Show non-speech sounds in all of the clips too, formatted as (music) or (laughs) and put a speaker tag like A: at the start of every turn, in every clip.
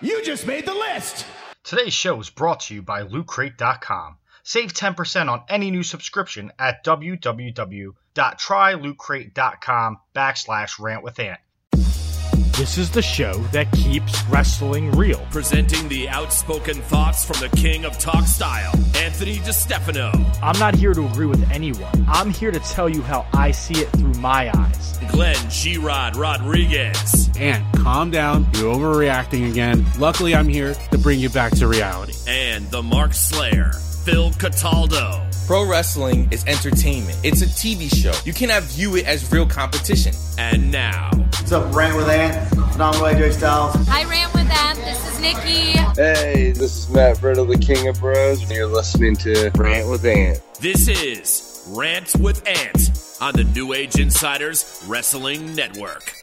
A: You just made the list!
B: Today's show is brought to you by LootCrate.com. Save 10% on any new subscription at www.trylootcrate.com backslash rant with Ant.
C: This is the show that keeps wrestling real.
D: Presenting the outspoken thoughts from the king of talk style, Anthony DeStefano.
C: I'm not here to agree with anyone. I'm here to tell you how I see it through my eyes.
D: Glenn G-Rod Rodriguez.
E: And calm down, you're overreacting again. Luckily, I'm here to bring you back to reality.
D: And the Mark Slayer, Phil Cataldo.
F: Pro wrestling is entertainment. It's a TV show. You cannot view it as real competition.
D: And now,
G: What's up, Rant with Ant? Phenomenal AJ Styles.
H: Hi, Rant with Ant. This is Nikki.
I: Hey, this is Matt Brittle, the King of Bros, and you're listening to Rant with Ant.
D: this is Rant with Ant on the New Age Insiders Wrestling Network.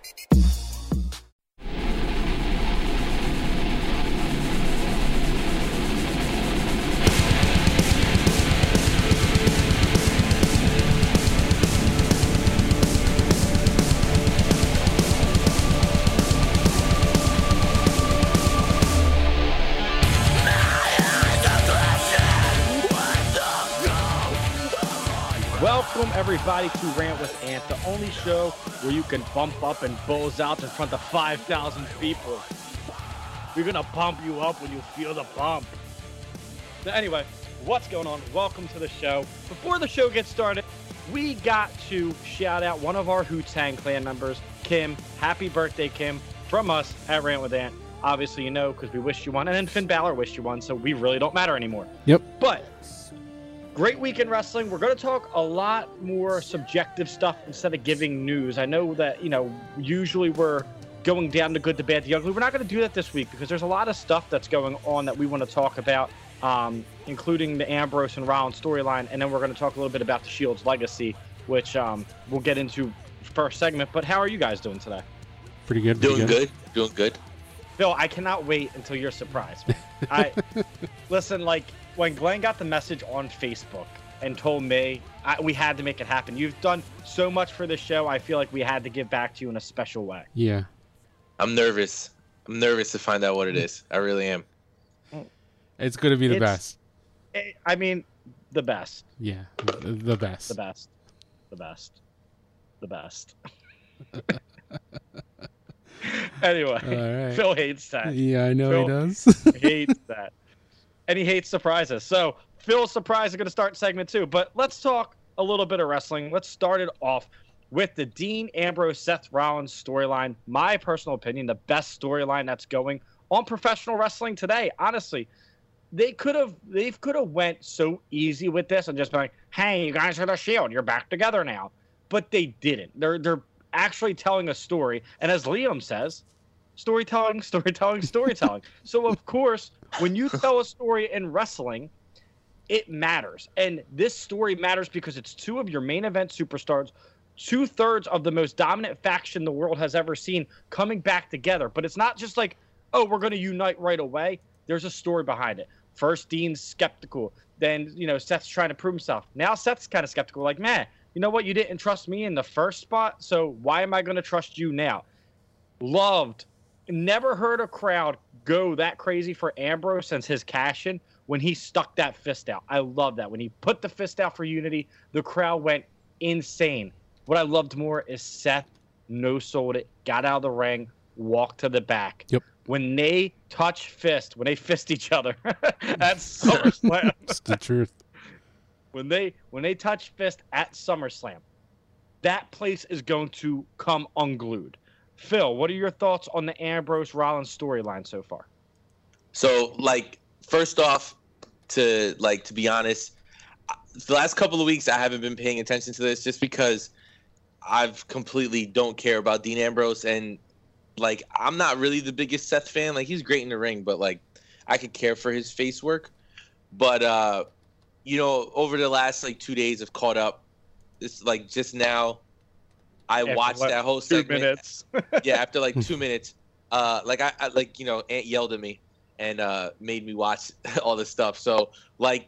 C: Everybody, to Rant with Ant, the only show where you can bump up and bulls out in front of 5,000 people. We're going to pump you up when you feel the bump. So anyway, what's going on? Welcome to the show. Before the show gets started, we got to shout out one of our Hootang clan members, Kim. Happy birthday, Kim, from us at Rant with Ant. Obviously, you know, because we wished you one, and then Finn Balor wished you one, so we really don't matter anymore.
E: Yep.
C: But great week in wrestling. We're going to talk a lot more subjective stuff instead of giving news. I know that, you know, usually we're going down the good, the bad, the ugly. We're not going to do that this week because there's a lot of stuff that's going on that we want to talk about, um, including the Ambrose and Rollins storyline. And then we're going to talk a little bit about the Shield's legacy, which um, we'll get into first segment. But how are you guys doing today?
E: Pretty good. Pretty
F: Doing good. Doing good.
C: Phil, I cannot wait until you're surprised. I (laughs) listen, like when Glenn got the message on Facebook and told me I, we had to make it happen. You've done so much for this show. I feel like we had to give back to you in a special way.
E: Yeah.
F: I'm nervous. I'm nervous to find out what it is. I really am.
E: It's going to be the
C: It's-
E: best.
C: Eh, I mean, the best,
E: Yeah. The, the best.
C: the best, the best, the best. (laughs) anyway,
E: All right.
C: Phil hates that.
E: Yeah, I know
C: Phil-
E: he does.
C: hates (laughs) that. And he hates surprises. So Phil's surprise is going to start segment two. But let's talk a little bit of wrestling. Let's start it off with the Dean Ambrose Seth Rollins storyline. My personal opinion, the best storyline that's going on professional wrestling today. Honestly, they could have they could have went so easy with this and just been like, "Hey, you guys are the Shield. You're back together now." But they didn't. They're they're actually telling a story, and as Liam says, storytelling, (laughs) storytelling, storytelling. so of course, when you tell a story in wrestling, it matters, and this story matters because it's two of your main event superstars. Two thirds of the most dominant faction the world has ever seen coming back together. But it's not just like, oh, we're going to unite right away. There's a story behind it. First, Dean's skeptical. Then, you know, Seth's trying to prove himself. Now, Seth's kind of skeptical, like, man, you know what? You didn't trust me in the first spot. So why am I going to trust you now? Loved. Never heard a crowd go that crazy for Ambrose since his cash in when he stuck that fist out. I love that. When he put the fist out for Unity, the crowd went insane. What I loved more is Seth no sold it, got out of the ring, walked to the back.
E: Yep.
C: When they touch fist, when they (laughs) fist each other, (laughs) that's (laughs) SummerSlam.
E: it's the truth.
C: when they when they touch fist at SummerSlam, that place is going to come unglued. Phil, what are your thoughts on the Ambrose Rollins storyline so far?
F: So, like, first off, to like to be honest, the last couple of weeks I haven't been paying attention to this just because I've completely don't care about Dean Ambrose and like I'm not really the biggest Seth fan. Like he's great in the ring, but like I could care for his face work. But uh you know, over the last like two days I've caught up. It's like just now I
C: After,
F: watched
C: what,
F: that whole
C: Two
F: segment.
C: minutes. (laughs)
F: yeah, after like (laughs) two minutes, uh, like I, I like you know, Ant yelled at me and uh, made me watch (laughs) all this stuff. So like,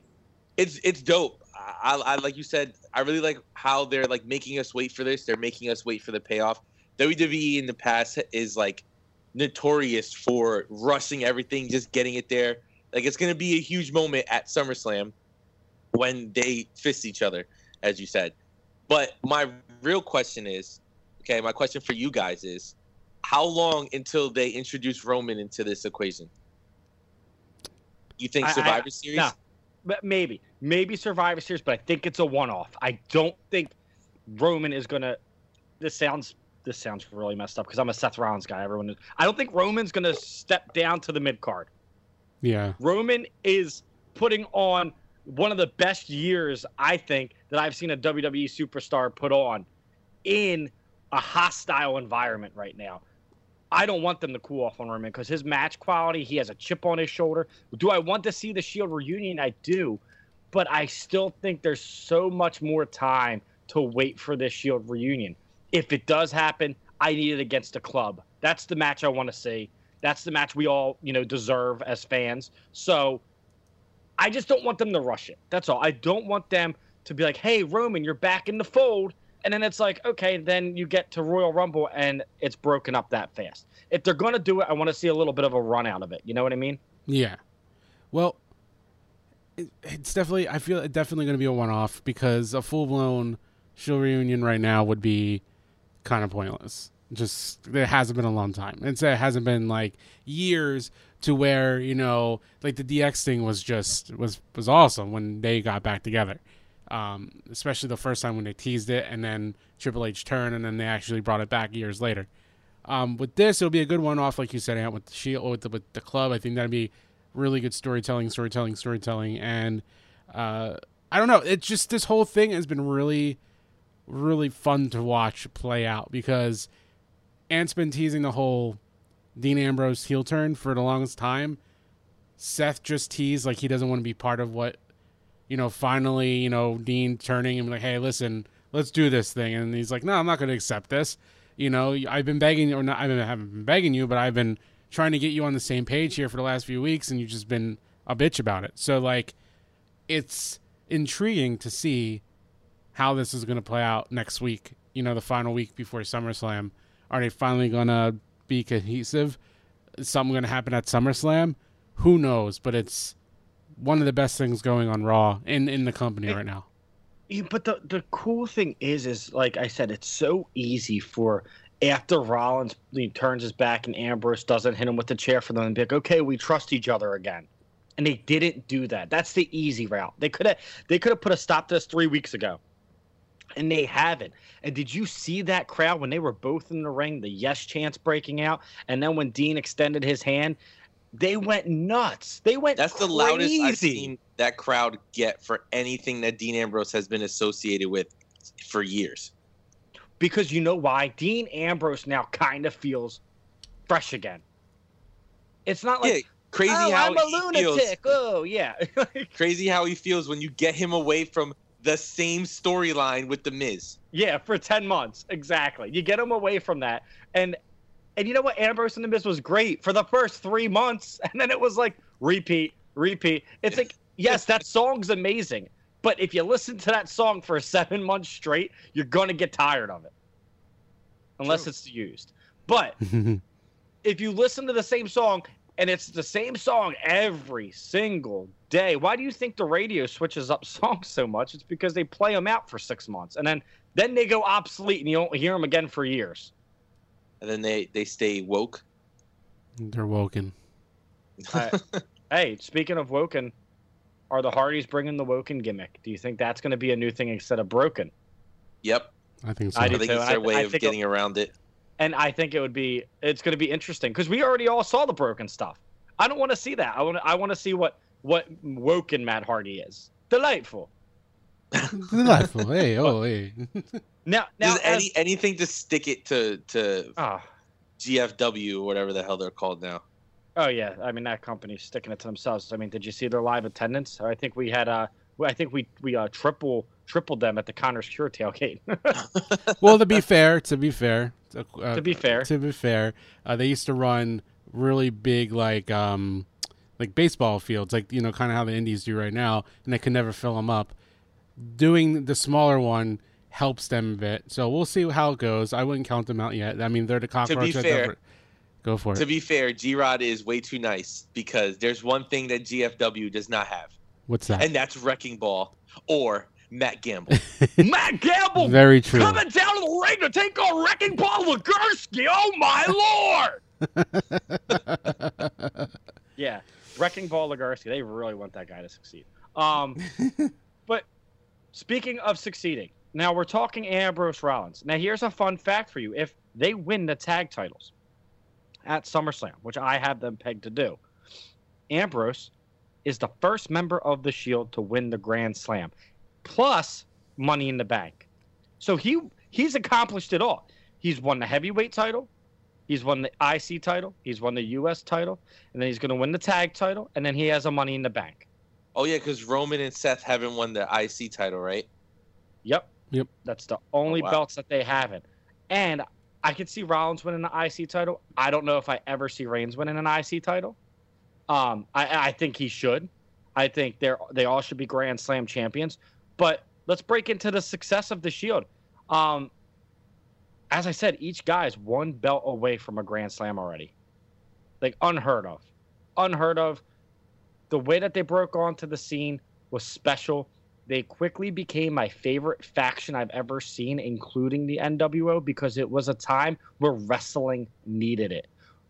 F: it's it's dope. I, I like you said, I really like how they're like making us wait for this. They're making us wait for the payoff. WWE in the past is like notorious for rushing everything, just getting it there. Like it's gonna be a huge moment at SummerSlam when they fist each other, as you said. But my real question is, okay, my question for you guys is, how long until they introduce Roman into this equation? You think
C: I- I-
F: Survivor Series?
C: no. But maybe, maybe Survivor Series, but I think it's a one-off. I don't think Roman is gonna. This sounds this sounds really messed up because I'm a Seth Rollins guy. Everyone, is, I don't think Roman's gonna step down to the mid card.
E: Yeah.
C: Roman is putting on one of the best years I think that I've seen a WWE superstar put on in a hostile environment right now. I don't want them to cool off on Roman because his match quality, he has a chip on his shoulder. Do I want to see the Shield reunion? I do, but I still think there's so much more time to wait for this Shield reunion. If it does happen, I need it against a club. That's the match I want to see. That's the match we all, you know, deserve as fans. So I just don't want them to rush it. That's all. I don't want them to be like, "Hey, Roman, you're back in the fold," and then it's like, okay, then you get to Royal Rumble and it's broken up that fast. If they're gonna do it, I want to see a little bit of a run out of it. You know what I mean?
E: Yeah. Well, it, it's definitely. I feel it definitely going to be a one-off because a full-blown Shield reunion right now would be kind of pointless. Just it hasn't been a long time. It's it hasn't been like years to where you know like the DX thing was just was was awesome when they got back together. Um, especially the first time when they teased it and then Triple H turned and then they actually brought it back years later. Um, with this, it'll be a good one off, like you said, Ant, with the Shield, with the, with the club. I think that'd be really good storytelling, storytelling, storytelling, and uh, I don't know. It's just this whole thing has been really, really fun to watch play out because Ant's been teasing the whole Dean Ambrose heel turn for the longest time. Seth just teased like he doesn't want to be part of what, you know, finally, you know, Dean turning and like, hey, listen, let's do this thing. And he's like, no, I'm not going to accept this. You know, I've been begging, or not, I haven't been begging you, but I've been trying to get you on the same page here for the last few weeks, and you've just been a bitch about it. So, like, it's intriguing to see how this is going to play out next week. You know, the final week before SummerSlam. Are they finally going to be cohesive? Is something going to happen at SummerSlam? Who knows? But it's one of the best things going on Raw in in the company right now.
C: Yeah, but the the cool thing is, is like I said, it's so easy for after Rollins he turns his back and Ambrose doesn't hit him with the chair for them and be like, okay, we trust each other again. And they didn't do that. That's the easy route. They could have they could have put a stop to this three weeks ago. And they haven't. And did you see that crowd when they were both in the ring, the yes chants breaking out, and then when Dean extended his hand, they went nuts. They went
F: That's the loudest I've seen that crowd get for anything that Dean Ambrose has been associated with for years.
C: because you know why Dean Ambrose now kind of feels fresh again. It's not like
F: yeah, crazy
C: oh,
F: how
C: I'm a
F: he feels.
C: Oh yeah, (laughs)
F: Crazy how he feels when you get him away from the same storyline with the Miz.
C: yeah, for ten months exactly. You get him away from that, and and you know what? Ambrose and the Miz was great for the first three months, (laughs) and then it was like repeat, repeat. It's like (laughs) yes, that song's amazing, but if you listen to that song for seven months straight, you're gonna get tired of it, unless
F: True.
C: it's used. But (laughs) if you listen to the same song and it's the same song every single day, why do you think the radio switches up (laughs) songs so much? It's because they play them out for six months and then then they go obsolete and you don't hear them again for years.
F: And then they, they stay woke.
E: They're woken.
C: I- (laughs) hey, speaking of Woken, are the Hardys bringing the Woken gimmick? Do you think that's going to be a new thing instead of Broken?
F: Yep.
E: I think so.
C: I
F: I, think
C: too.
F: it's their way
C: I
F: of getting around it.
C: And I think it would be it's going to be interesting because we already all saw the Broken stuff. I don't want to see that. I want to I want to see what what Woken Matt Hardy is. Delightful. (laughs)
E: Delightful. hey, oh, hey. (laughs)
C: Now, now
F: Just any anything to stick it to to
C: Ah.
F: GFW or whatever the hell they're called now.
C: Oh yeah, I mean that company's sticking it to themselves. I mean, did you see their live attendance? I think we had uh, I think we we uh triple tripled them at the Connors Cure tailgate. (laughs)
E: well, to be fair, to be fair, uh,
C: To be fair.
E: to be fair, uh, they used to run really big like um like baseball fields, like you know, kind of how the Indies do right now, and they could never fill them up. Doing the smaller one helps them a bit, so we'll see how it goes. I wouldn't count them out yet. I mean, they're the cockroach. be
F: fair-
E: never- Go for it.
F: To be fair, G Rod is way too nice because there's one thing that GFW does not have,
E: What's that?
F: and that's Wrecking Ball or Matt Gamble. (laughs)
C: Matt Gamble
E: Very true.
C: coming down to the ring to take on Wrecking Ball Legursky. Oh my (laughs) lord! (laughs) yeah, Wrecking Ball Legursky. They really want that guy to succeed. Um, but speaking of succeeding, now we're talking Ambrose Rollins. Now here's a fun fact for you: if they win the tag titles at SummerSlam, which I have them pegged to do, Ambrose is the first member of the Shield to win the Grand Slam, plus Money in the Bank. So he he's accomplished it all. He's won the heavyweight title, he's won the IC title, he's won the US title, and then he's going to win the tag title, and then he has a Money in the Bank.
F: oh yeah, because Roman and Seth haven't won the IC title, right?
C: Yep.
E: Yep.
C: That's the only
F: Oh, wow.
C: belts that they haven't. And I could see Rollins winning the IC title. I don't know if I ever see Reigns winning an IC title. Um, I, I think he should. I think they're they all should be Grand Slam champions. But let's break into the success of the Shield. Um, as I said, each guy is one belt away from a Grand Slam already. Like unheard of, unheard of. The way that they broke onto the scene was special. They quickly became my favorite faction I've ever seen, including the NWO, because it was a time where wrestling needed it.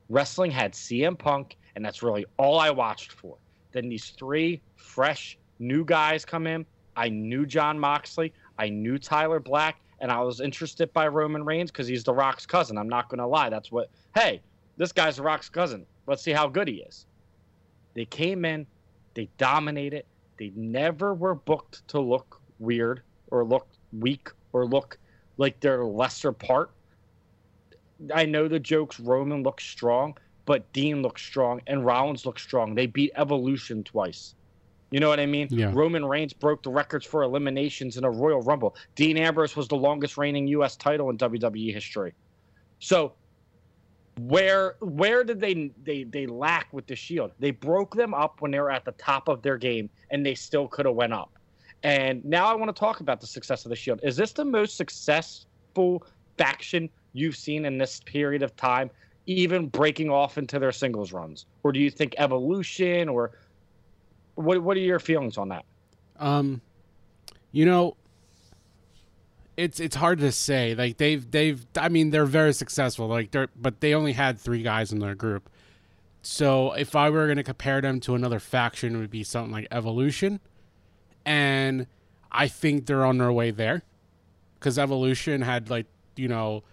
C: Wrestling had CM Punk, and that's really all I watched for. Then these three fresh new guys come in. I knew Jon Moxley, I knew Tyler Black, and I was interested by Roman Reigns because he's The Rock's cousin. I'm not going to lie. That's what, hey, this guy's The Rock's cousin. Let's see how good he is. They came in, they dominated. They never were booked to look weird or look weak or look like they're a lesser part. I know the jokes Roman looks strong, but Dean looks strong and Rollins looks strong. They beat Evolution twice. You know what I mean?
E: Yeah.
C: Roman Reigns broke the records for eliminations in a Royal Rumble. Dean Ambrose was the longest reigning U.S. title in WWE history. So where where did they they they lack with the Shield? They broke them up when they were at the top of their game, and they still could have went up. And now I want to talk about the success of the Shield. Is this the most successful faction you've seen in this period of time, even breaking off into their singles runs, or do you think Evolution or what? What are your feelings on that?
E: Um, you know, it's it's hard to say. Like they've they've. I mean, they're very successful. Like they're, but they only had three guys in their group. So if I were going to compare them to another faction, it would be something like Evolution, and I think they're on their way there, because Evolution had like you know,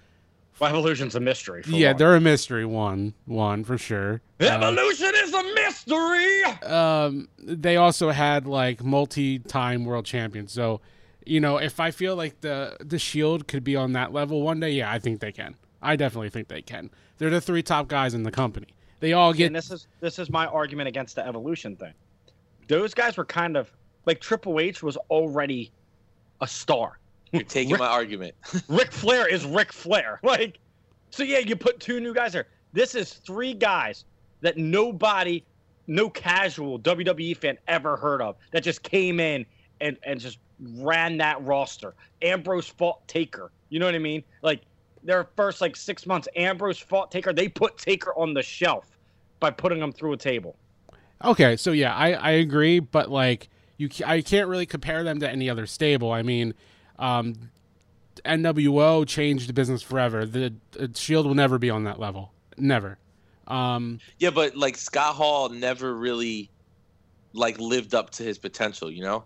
C: Well, Evolution's a mystery. For
E: yeah,
C: one.
E: they're a mystery one, one for sure. Um,
C: Evolution a mystery.
E: um, they also had like multi-time world champions. So, you know, if I feel like the the Shield could be on that level one day, yeah, I think they can. I definitely think they can. They're the three top guys in the company. They all get
C: and this is this is my argument against the evolution thing. Those guys were kind of like Triple H was already a star.
F: You're taking
C: Rick-
F: my argument. (laughs)
C: Ric Flair is Ric Flair. (laughs) Like, so yeah, you put two new guys there. This is three guys that nobody, no casual WWE fan ever heard of that just came in and and just ran that roster. Ambrose fought Taker. You know what I mean? Like their first like six months, Ambrose fought Taker. They put Taker on the shelf by putting him through a table.
E: okay. So yeah, I I agree, but like you, I can't really compare them to any other stable. I mean, um, NWO changed the business forever. The, the Shield will never be on that level. Never. Um,
F: yeah, but like Scott Hall never really like lived up to his potential, you know?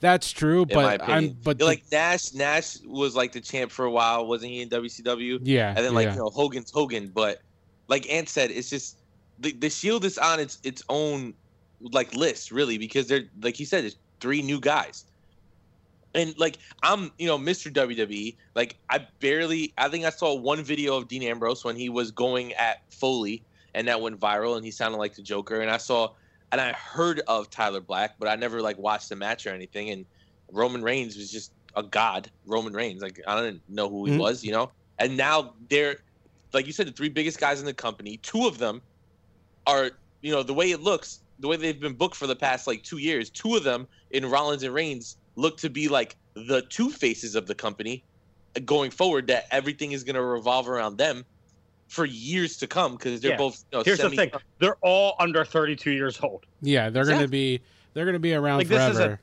E: that's true,
F: In
E: but. I'm but
F: like Nash Nash was like the champ for a while, wasn't he in WCW?
E: yeah,
F: And then like,
E: yeah.
F: you know, Hogan's Hogan, but like Ant said, it's just the the Shield is on its its own like list, really, because they're like he said, it's three new guys. And like I'm, you know, Mr. WWE. Like I barely, I think I saw one video of Dean Ambrose when he was going at Foley, and that went viral, and he sounded like the Joker. And I saw, and I heard of Tyler Black, but I never like watched the match or anything. And Roman Reigns was just a god. Roman Reigns, like I didn't know who he
E: Mhm.
F: was, you know. And now they're, like you said, the three biggest guys in the company. Two of them are, you know, the way it looks, the way they've been booked for the past like two years. Two of them in Rollins and Reigns look to be like the two faces of the company going forward. That everything is going to revolve around them. For years to come because they're
C: Yeah.
F: both. You know,
C: Here's the thing: they're all under 32 years old.
E: Yeah, they're gonna be they're gonna be around
C: Like, this is a-
E: forever.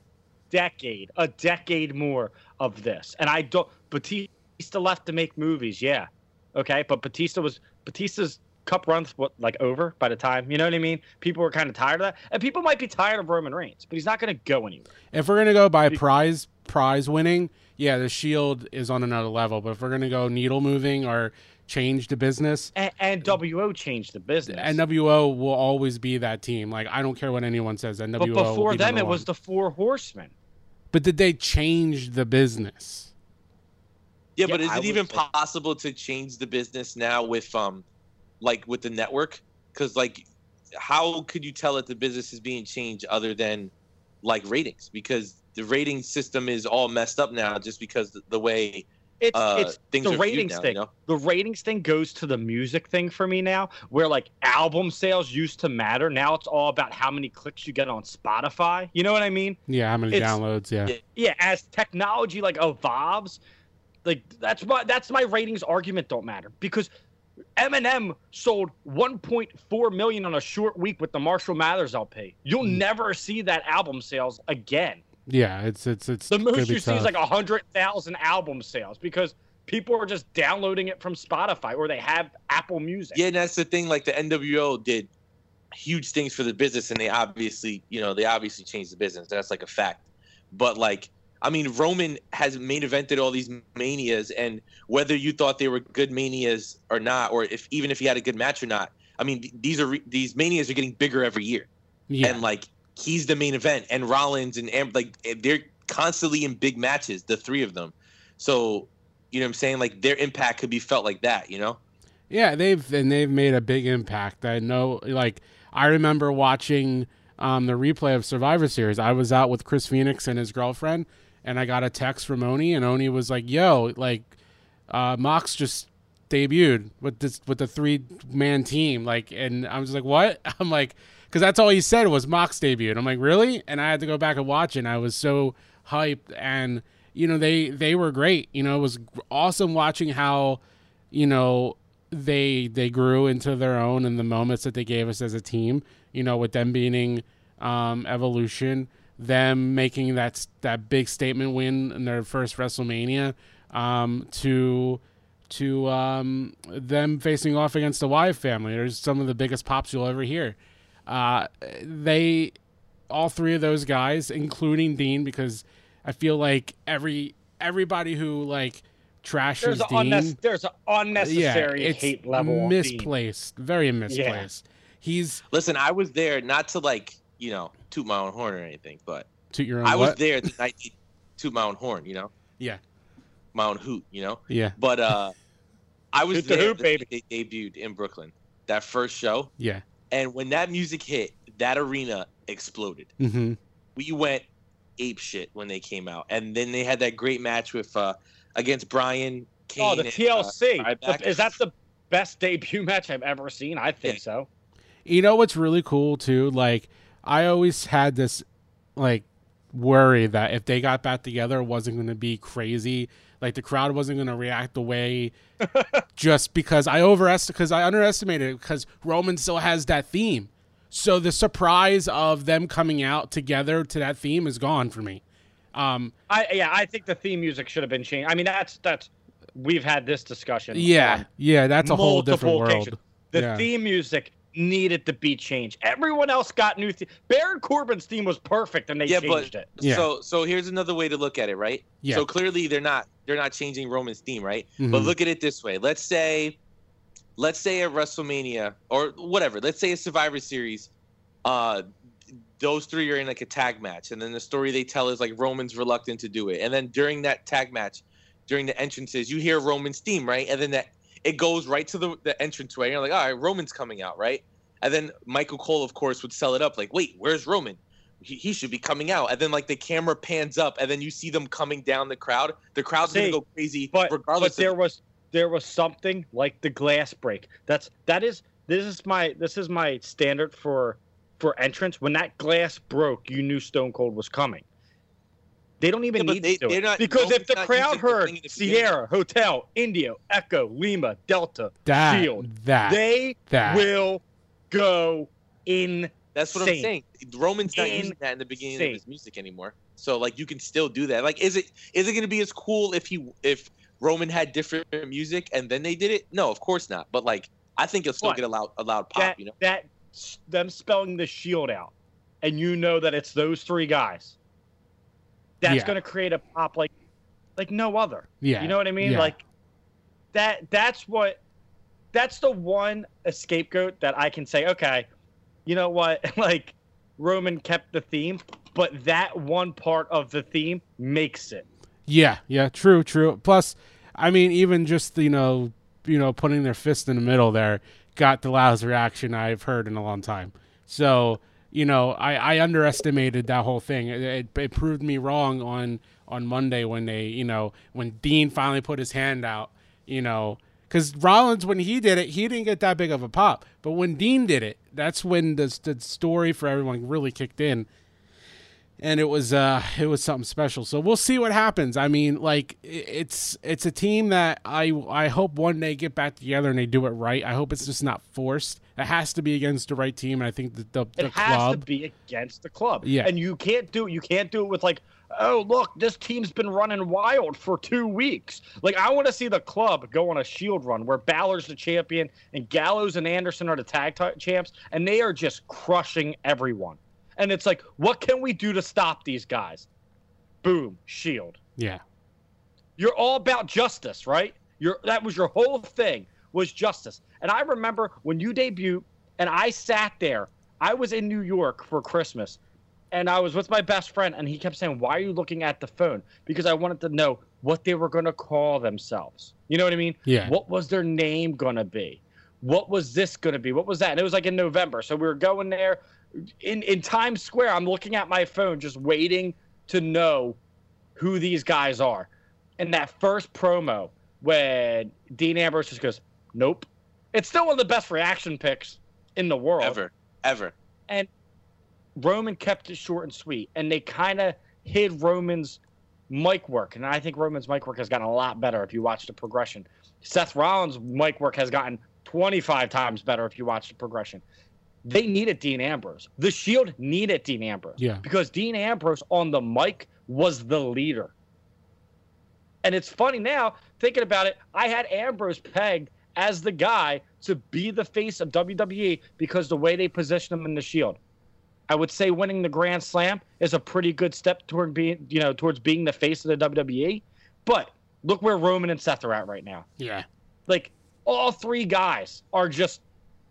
C: Decade, a decade more of this, and I don't. Batista left to make movies, yeah, okay, but Batista was Batista's cup runs what like over by the time you know what I mean. People were kind of tired of that, and people might be tired of Roman Reigns, but he's not going to go anywhere.
E: If we're gonna go by prize prize winning, yeah, the Shield is on another level. But if we're gonna go needle moving or change the business,
C: And, and WO changed the business.
E: NWO will always be that team. Like I don't care what anyone says, NWO.
C: but
E: will
C: before
E: be
C: them,
E: number
C: it was the Four Horsemen.
E: But did they change the business?
F: Yeah,
C: Yeah,
F: but is
C: I
F: it even
C: say-
F: possible to change the business now with um, like with the network? Because like, how could you tell that the business is being changed other than like ratings? Because the rating system is all messed up now, just because the, the way
C: It's
F: uh,
C: it's
F: things
C: the
F: are viewed
C: ratings
F: now,
C: thing.
F: You know?
C: The ratings thing goes to the music thing for me now, where like album sales used to matter. Now it's all about how many clicks you get on Spotify. You know what I mean?
E: Yeah, how many
C: It's-
E: downloads? Yeah.
F: Yeah.
C: Yeah, as technology like evolves, like that's why that's my ratings argument don't matter because Eminem sold 1.4 million on a short week with the Marshall Mathers LP. You'll
E: Mm.
C: never see that album sales again.
E: Yeah, it's it's it's
C: The most
E: be
C: you see is like a hundred thousand album sales because people are just downloading it from Spotify or they have Apple Music.
F: Yeah, and that's the thing. Like the NWO did huge things for the business, and they obviously, you know, they obviously changed the business. That's like a fact. But like, I mean, Roman has main evented all these manias, and whether you thought they were good manias or not, or if even if he had a good match or not, I mean, these are these manias are getting bigger every year,
E: yeah.
F: and like he's the main event, and Rollins and Am- like they're constantly in big matches, the three of them. So, you know, what I'm saying like their impact could be felt like that, you know.
E: Yeah, they've and they've made a big impact. I know, like I remember watching um, the replay of Survivor Series. I was out with Chris Phoenix and his girlfriend, and I got a text from Oni, and Oni was like, "Yo, like uh, Mox just debuted with this with the three man team." Like, and I was like, "What?" (laughs) I'm like, because that's all he said was Mox debuted. I'm like, "Really?" And I had to go back and watch it. And I was so hyped, and you know, they they were great. You know, it was awesome watching how you know they they grew into their own and the moments that they gave us as a team. You know, with them beating um, Evolution, them making that that big statement win in their first WrestleMania, um, to to um, them facing off against the Wyatt family. There's some of the biggest pops you'll ever hear. Uh, they, all three of those guys, including Dean, because I feel like every everybody who like trashes
C: There's an
E: Dean
C: unnecessary, there's an unnecessary
E: yeah, it's
C: hate level. on Dean.
E: misplaced, very misplaced. He's
F: Listen, I was there not to like, you know, toot my own horn or anything, but
E: to your own.
F: I was there the night they toot my own horn, you know,
E: Yeah,
F: my own hoot, you know.
E: yeah,
F: But uh I was
C: Hoot the
F: there
C: hoot,
F: the
C: baby.
F: they debuted in Brooklyn, that first show,
E: yeah.
F: And when that music hit, that arena exploded.
E: hmm
F: We went ape shit when they came out, and then they had that great match with uh against Bryan Kane.
C: Oh, the
F: and,
C: TLC.
F: uh,
C: is that the best debut match I've ever seen? I think
F: Yeah.
C: so.
E: You know what's really cool too? Like I always had this like worry that if they got back together, it wasn't going to be crazy. Like the crowd wasn't going to react the way (laughs) just because I overestimated because I underestimated it because Roman still has that theme. So the surprise of them coming out together to that theme is gone for me. Um,
C: I yeah, I think the theme music should have been changed. I mean, that's that's we've had this discussion.
E: yeah, yeah, that's a whole different world.
C: occasions. The
E: Yeah.
C: theme music needed to be changed. Everyone else got new. The- Baron Corbin's theme was perfect, and they
F: Yeah,
C: changed
F: but
C: it.
E: Yeah.
F: so so here's another way to look at it, right?
E: Yeah.
F: So clearly they're not they're not changing Roman's theme, right? But
E: Mhm.
F: look at it this way. Let's say let's say at WrestleMania or whatever, let's say a Survivor Series, uh those three are in like a tag match, and then the story they tell is like Roman's reluctant to do it. And then during that tag match, during the entrances, you hear Roman's theme, right? And then that it goes right to the, the entranceway. And you're like, all right, Roman's coming out, right? And then Michael Cole, of course, would sell it up like, wait, where's Roman? He, he should be coming out. And then like the camera pans up, and then you see them coming down the crowd. The crowd's
C: See,
F: gonna go crazy,
C: But
F: regardless.
C: but there
F: of,
C: was there was something like the glass break. That's that is this is my this is my standard for for entrance. When that glass broke, you knew Stone Cold was coming. They don't even
F: Yeah,
C: need
F: they-
C: to do it.
F: Not,
C: because if the crowd
F: using the
C: heard
F: the.
C: Sierra, Hotel, India, Echo, Lima, Delta,
E: That
C: Shield,
E: that
C: they
E: that.
C: will go in.
F: That's what I'm saying. Roman's not using that in the beginning of his music anymore. So like you can still do that. Like is it is it going to be as cool if he if Roman had different music and then they did it? No, of course not. But like I think you'll still
C: What?
F: get a loud a loud pop,
C: that
F: you know.
C: that them spelling the shield out, and you know that it's those three guys. That's
E: Yeah.
C: going to create a pop like like no other.
E: Yeah.
C: You know what I mean?
E: Yeah.
C: Like that that's what that's the one scapegoat that I can say, okay, you know what? (laughs) like Roman kept the theme, but that one part of the theme makes it.
E: Yeah, yeah, true, true. Plus, I mean, even just you know, you know, putting their fist in the middle there got the loudest reaction I've heard in a long time. So, you know, I, I underestimated that whole thing. It, it, it proved me wrong on on Monday when they, you know, when Dean finally put his hand out, you know, because Rollins when he did it, he didn't get that big of a pop, but when Dean did it, that's when the the story for everyone really kicked in and it was uh it was something special. So we'll see what happens. I mean, like it's it's a team that I I hope one day get back together and they do it right. I hope it's just not forced. It has to be against the right team. And I think that the, the
C: It has
E: club.
C: to be against the club.
E: Yeah.
C: And you can't do you can't do it with like, oh look, this team's been running wild for two weeks. Like I want to see the club go on a shield run where Balor's the champion and Gallows and Anderson are the tag t- champs, and they are just crushing everyone. And it's like, what can we do to stop these guys? Boom, shield.
E: yeah,
C: You're all about justice, right? You're that was your whole thing was justice. And I remember when you debuted, and I sat there. I was in New York for Christmas and I was with my best friend and he kept saying, "Why are you looking at the phone?" Because I wanted to know what they were going to call themselves. You know what I mean?
E: Yeah.
C: What was their name going to be? What was this going to be? What was that? And it was like in November. So we were going there in in Times Square. I'm looking at my phone just waiting to know who these guys are. And that first promo when Dean Ambrose just goes, "Nope," it's still one of the best reaction picks in the world.
F: Ever. Ever.
C: And Roman kept it short and sweet, and they kind of hid Roman's mic work, and I think Roman's mic work has gotten a lot better if you watch the progression. Seth Rollins' mic work has gotten 25 times better if you watch the progression. They needed Dean Ambrose. The Shield needed Dean Ambrose
E: Yeah.
C: because Dean Ambrose on the mic was the leader. And it's funny now thinking about it. I had Ambrose pegged as the guy to be the face of WWE because the way they positioned him in the Shield. I would say winning the Grand Slam is a pretty good step toward being, you know, towards being the face of the WWE. But look where Roman and Seth are at right now.
E: yeah,
C: Like all three guys are just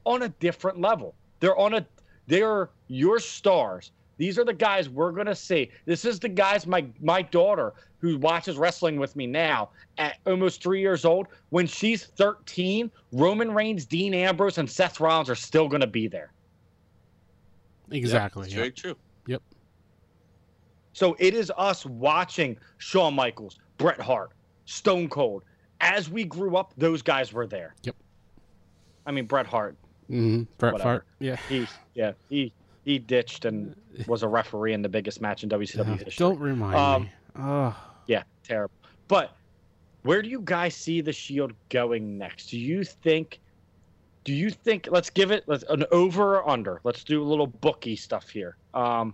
C: on a different level. They're on a they're your stars. These are the guys we're gonna see. This is the guys my my daughter who watches wrestling with me now at almost three years old. When she's 13, Roman Reigns, Dean Ambrose, and Seth Rollins are still gonna be there.
E: Exactly.
F: It's
E: yeah.
F: very true. Yep.
C: So it is us watching Shawn Michaels, Bret Hart, Stone Cold. As we grew up, those guys were there.
E: Yep.
C: I mean, Bret Hart,
E: Mm-hmm. Bret
C: Whatever.
E: Fart. Yeah.
C: he, yeah, he he ditched and was a referee in the biggest match in WCW history.
E: Don't remind
C: Um,
E: me. Oh,
C: Yeah, terrible. But where do you guys see the Shield going next? Do you think? Do you think? Let's give it let's, an over or under. Let's do a little bookie stuff here. Um,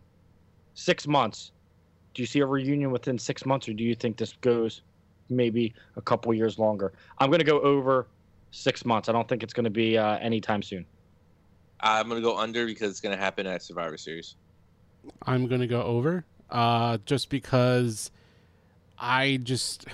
C: six months. Do you see a reunion within six months, or do you think this goes maybe a couple years longer? I'm going to go over six months. I don't think it's going to be uh, anytime soon.
F: I'm gonna go under because it's gonna happen at Survivor Series.
E: I'm gonna go over. Uh, just because I just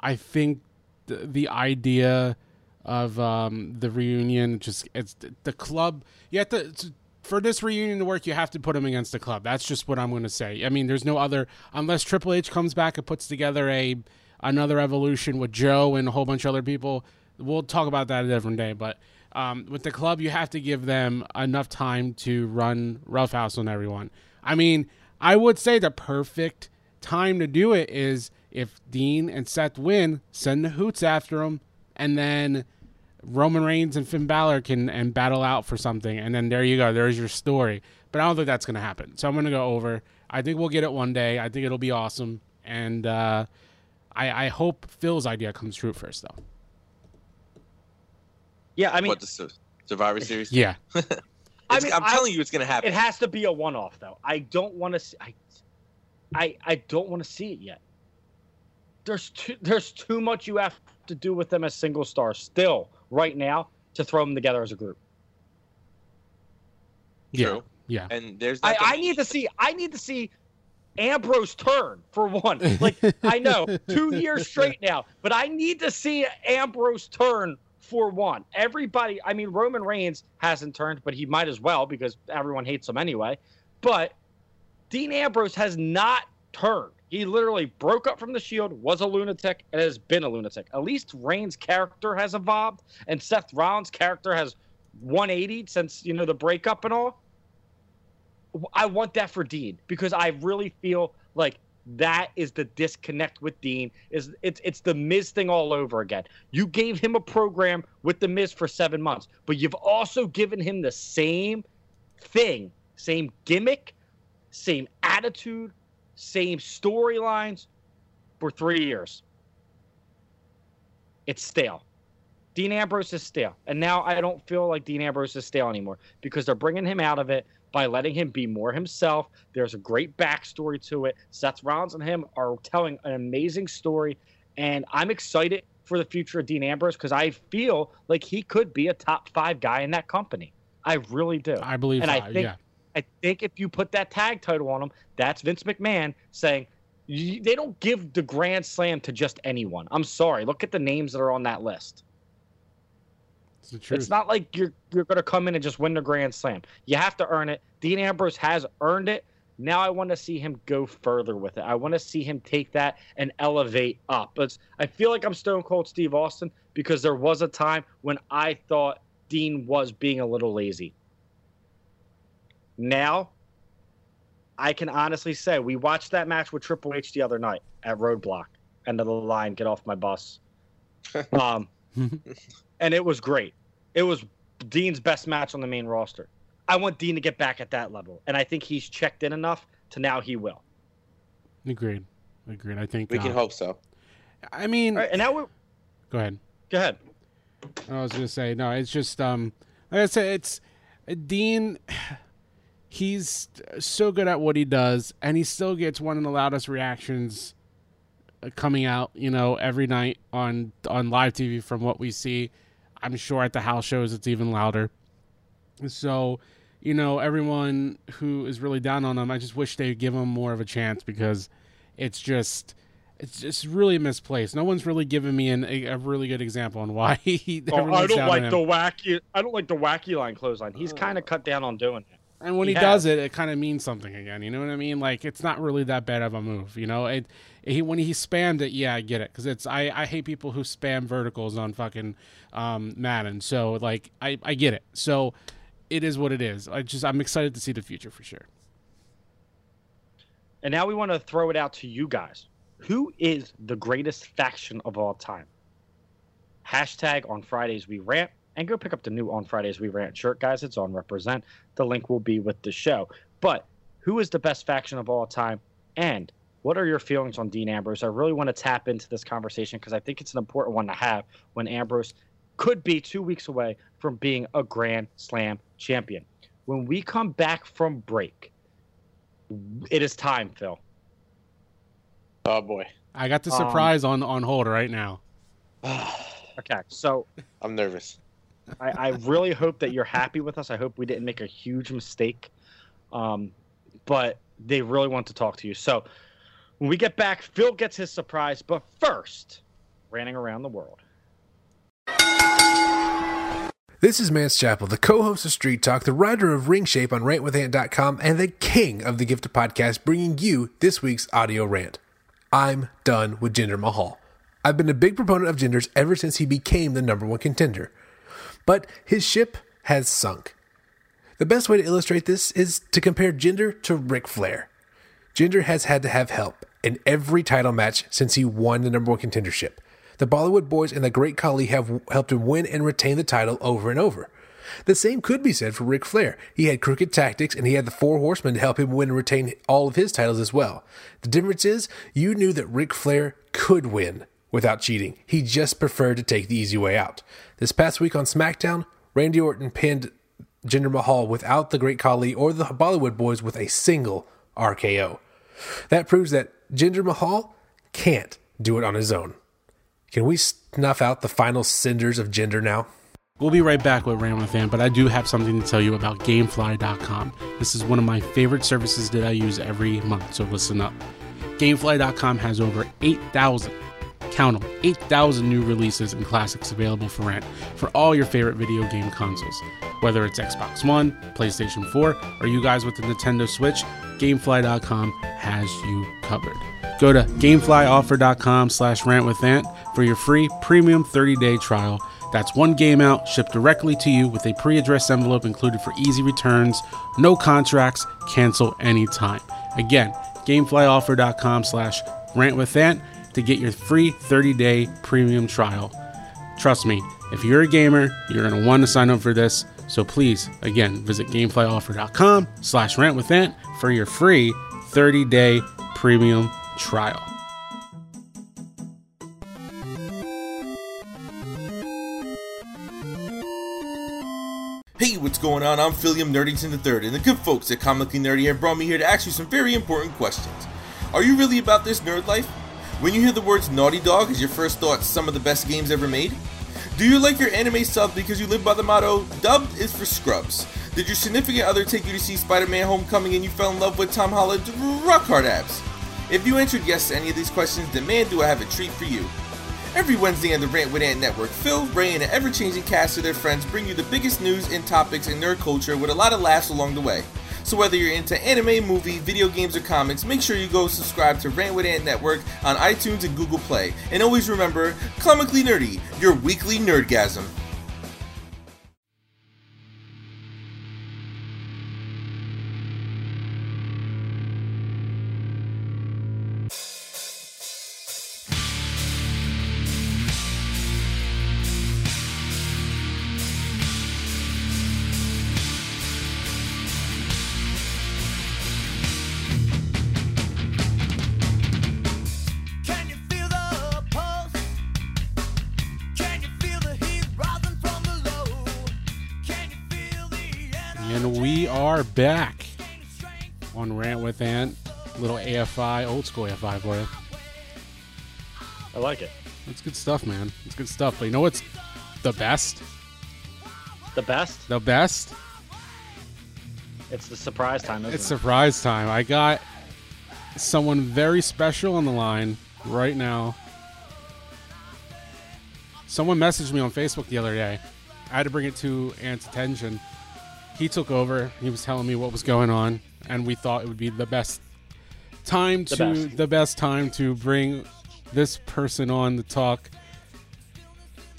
E: I think the, the idea of um, the reunion just it's the club. You have to for this reunion to work. You have to put them against the club. That's just what I'm going to say. I mean, there's no other unless Triple H comes back and puts together a another evolution with Joe and a whole bunch of other people. We'll talk about that a different day, but. Um, with the club, you have to give them enough time to run roughhouse on everyone. I mean, I would say the perfect time to do it is if Dean and Seth win, send the hoots after them, and then Roman Reigns and Finn Balor can and battle out for something, and then there you go. There's your story. But I don't think that's going to happen. So I'm going to go over. I think we'll get it one day. I think it'll be awesome, and uh, I, I hope Phil's idea comes true first, though.
C: Yeah, I mean,
F: what the Survivor Series?
E: Yeah, (laughs)
C: I mean,
F: I'm
C: I-
F: telling you, it's gonna happen.
C: it has to be a one-off though. I don't want to see. I, I, I don't want to see it yet. There's too, there's too much you have to do with them as single stars still right now to throw them together as a group.
E: yeah,
F: True.
E: yeah.
F: And there's
C: I, I need to see. I need to see Ambrose turn for one. (laughs) Like I know two years straight now, but I need to see Ambrose turn for one. Everybody, I mean, Roman Reigns hasn't turned, but he might as well because everyone hates him anyway. But Dean Ambrose has not turned. He literally broke up from the Shield, was a lunatic, and has been a lunatic. At least Reigns' character has evolved, and Seth Rollins' character has 180 since you know the breakup and all. I want that for Dean because I really feel like that is the disconnect with Dean. Is it's it's the Miz thing all over again. You gave him a program with the Miz for seven months, but you've also given him the same thing, same gimmick, same attitude, same storylines for three years. It's stale. Dean Ambrose is stale. And now I don't feel like Dean Ambrose is stale anymore because they're bringing him out of it by letting him be more himself. There's a great backstory to it. Seth Rollins and him are telling an amazing story. And I'm excited for the future of Dean Ambrose because I feel like he could be a top five guy in that company. I really do.
E: I believe.
C: and I think
E: yeah,
C: I think if you put that tag title on him, that's Vince McMahon saying they don't give the Grand Slam to just anyone. I'm sorry. Look at the names that are on that list.
E: it's the truth.
C: It's not like you're you're going to come in and just win the Grand Slam. You have to earn it. Dean Ambrose has earned it. Now I want to see him go further with it. I want to see him take that and elevate up. But I feel like I'm Stone Cold Steve Austin because there was a time when I thought Dean was being a little lazy. Now, I can honestly say we watched that match with Triple H the other night at Roadblock. End of the line, get off my bus. (laughs) um, and it was great. It was Dean's best match on the main roster. I want Dean to get back at that level, and I think he's checked in enough to now he will.
E: Agreed. Agreed. I think
F: we can
E: uh,
F: hope so.
E: I mean,
C: All right, and now we
E: go ahead.
C: go ahead.
E: I was gonna say no. It's just um, like I said, it's Dean. He's so good at what he does, and he still gets one of the loudest reactions uh, coming out. You know, every night on on live TV from what we see. I'm sure at the house shows it's even louder. So, you know, everyone who is really down on him, I just wish they'd give him more of a chance because it's just it's just really misplaced. No one's really given me an, a, a really good example on why (laughs) he.
C: Oh, I don't like the wacky. I don't like the wacky line clothesline. He's kind of cut down on doing it.
E: And when he,
C: He
E: does it, it kind of means something again. You know what I mean? Like it's not really that bad of a move. You know, it. He when he spammed it, yeah, I get it because it's I I hate people who spam verticals on fucking um, Madden. So like I I get it. So it is what it is. I just I'm excited to see the future for sure.
C: And now we want to throw it out to you guys. Who is the greatest faction of all time? Hashtag on Fridays we rant and go pick up the new on Fridays we rant shirt, guys. It's on represent. The link will be with the show. But who is the best faction of all time? And what are your feelings on Dean Ambrose? I really want to tap into this conversation because I think it's an important one to have when Ambrose could be two weeks away from being a Grand Slam champion. When we come back from break, it is time, Phil.
F: Oh boy,
E: I got the
C: Um,
E: surprise on on hold right now. (sighs)
C: Okay, so
F: I'm nervous.
C: I, I really hope that you're happy with us. I hope we didn't make a huge mistake. Um, but they really want to talk to you. So when we get back, Phil gets his surprise. But first, ranting around the world.
A: This is Mance the co-host of Street Talk, the writer of Ring Shape on rantwithant.com, and the king of the Gifted Podcast, bringing you this week's audio rant. I'm done with Jinder Mahal. I've been a big proponent of Jinder's ever since he became the number one contender. But his ship has sunk. The best way to illustrate this is to compare Jinder to Ric Flair. Jinder has had to have help in every title match since he won the number one contendership. The Bollywood Boys and the Great Khali have helped him win and retain the title over and over. The same could be said for Ric Flair. He had crooked tactics and he had the Four Horsemen to help him win and retain all of his titles as well. The difference is you knew that Ric Flair could win without cheating. He just preferred to take the easy way out. This past week on SmackDown, Randy Orton pinned Jinder Mahal without the Great Khali or the Bollywood Boys with a single RKO. That proves that Jinder Mahal can't do it on his own. Can we snuff out the final cinders of Jinder now?
E: We'll be right back with Rant with Ant, but I do have something to tell you about Gamefly.com. This is one of my favorite services that I use every month, so listen up. Gamefly.com has over 8,000, count them, 8,000 new releases and classics available for rent for all your favorite video game consoles. Whether it's Xbox One, PlayStation 4, or you guys with the Nintendo Switch, Gamefly.com has you covered. Go to gameflyoffer.com slash rantwithant for your free premium 30-day trial that's one game out, shipped directly to you with a pre addressed envelope included for easy returns, no contracts, cancel anytime. Again, gameflyoffer.com slash rantwithant to get your free 30 day premium trial. Trust me, if you're a gamer, you're going to want to sign up for this. So please, again, visit gameflyoffer.com slash rantwithant for your free 30 day premium trial.
J: Hey, what's going on? I'm Philium Nerdington III, and the good folks at Comically Nerdy have brought me here to ask you some very important questions. Are you really about this nerd life? When you hear the words Naughty Dog, is your first thought some of the best games ever made? Do you like your anime sub because you live by the motto, dubbed is for scrubs? Did your significant other take you to see Spider Man Homecoming and you fell in love with Tom Holland's rock hard abs? If you answered yes to any of these questions, then man, do I have a treat for you. Every Wednesday on the Rant with Ant Network, Phil, Ray, and an ever changing cast of their friends bring you the biggest news and topics in nerd culture with a lot of laughs along the way. So whether you're into anime, movie, video games, or comics, make sure you go subscribe to Rant with Ant Network on iTunes and Google Play. And always remember, comically nerdy, your weekly nerdgasm.
E: Back on Rant with Ant. Little AFI, old school AFI for you.
K: I like it.
E: That's good stuff, man. It's good stuff. But you know what's the best?
K: The best?
E: The best?
K: It's the surprise time,
E: It's
K: it?
E: surprise time. I got someone very special on the line right now. Someone messaged me on Facebook the other day. I had to bring it to Ant's attention. He took over. He was telling me what was going on, and we thought it would be the best time
K: The
E: to
K: best.
E: the best time to bring this person on to talk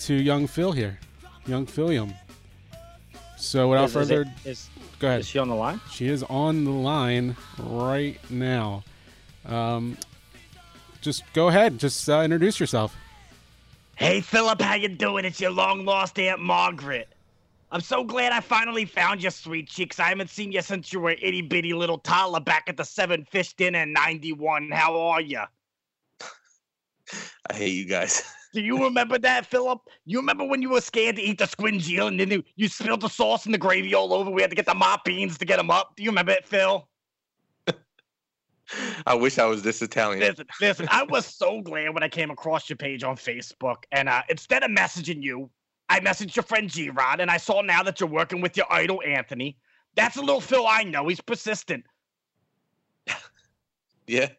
E: to young Phil here, young Philium. So without
K: Is- is
E: further,
K: it- is-
E: go ahead.
K: Is she on the line?
E: She is on the line right now. Um, just go ahead. Just uh, introduce yourself.
C: Hey Philip, how you doing? It's your long lost Aunt Margaret. I'm so glad I finally found you, sweet cheeks. I haven't seen you since you were itty bitty little toddler back at the Seven Fish Dinner in '91. How are you?
F: I hate you guys. (laughs)
C: Do you remember that, Philip? You remember when you were scared to eat the squingy and then you, you spilled the sauce and the gravy all over? We had to get the mop beans to get them up. Do you remember it, Phil? (laughs)
F: I wish I was this Italian.
C: Listen, listen, I was so glad when I came across your page on Facebook. And uh, instead of messaging you, I messaged your friend G Rod, and I saw now that you're working with your idol, Anthony. That's a little Phil I know. He's persistent. (laughs)
F: Yeah.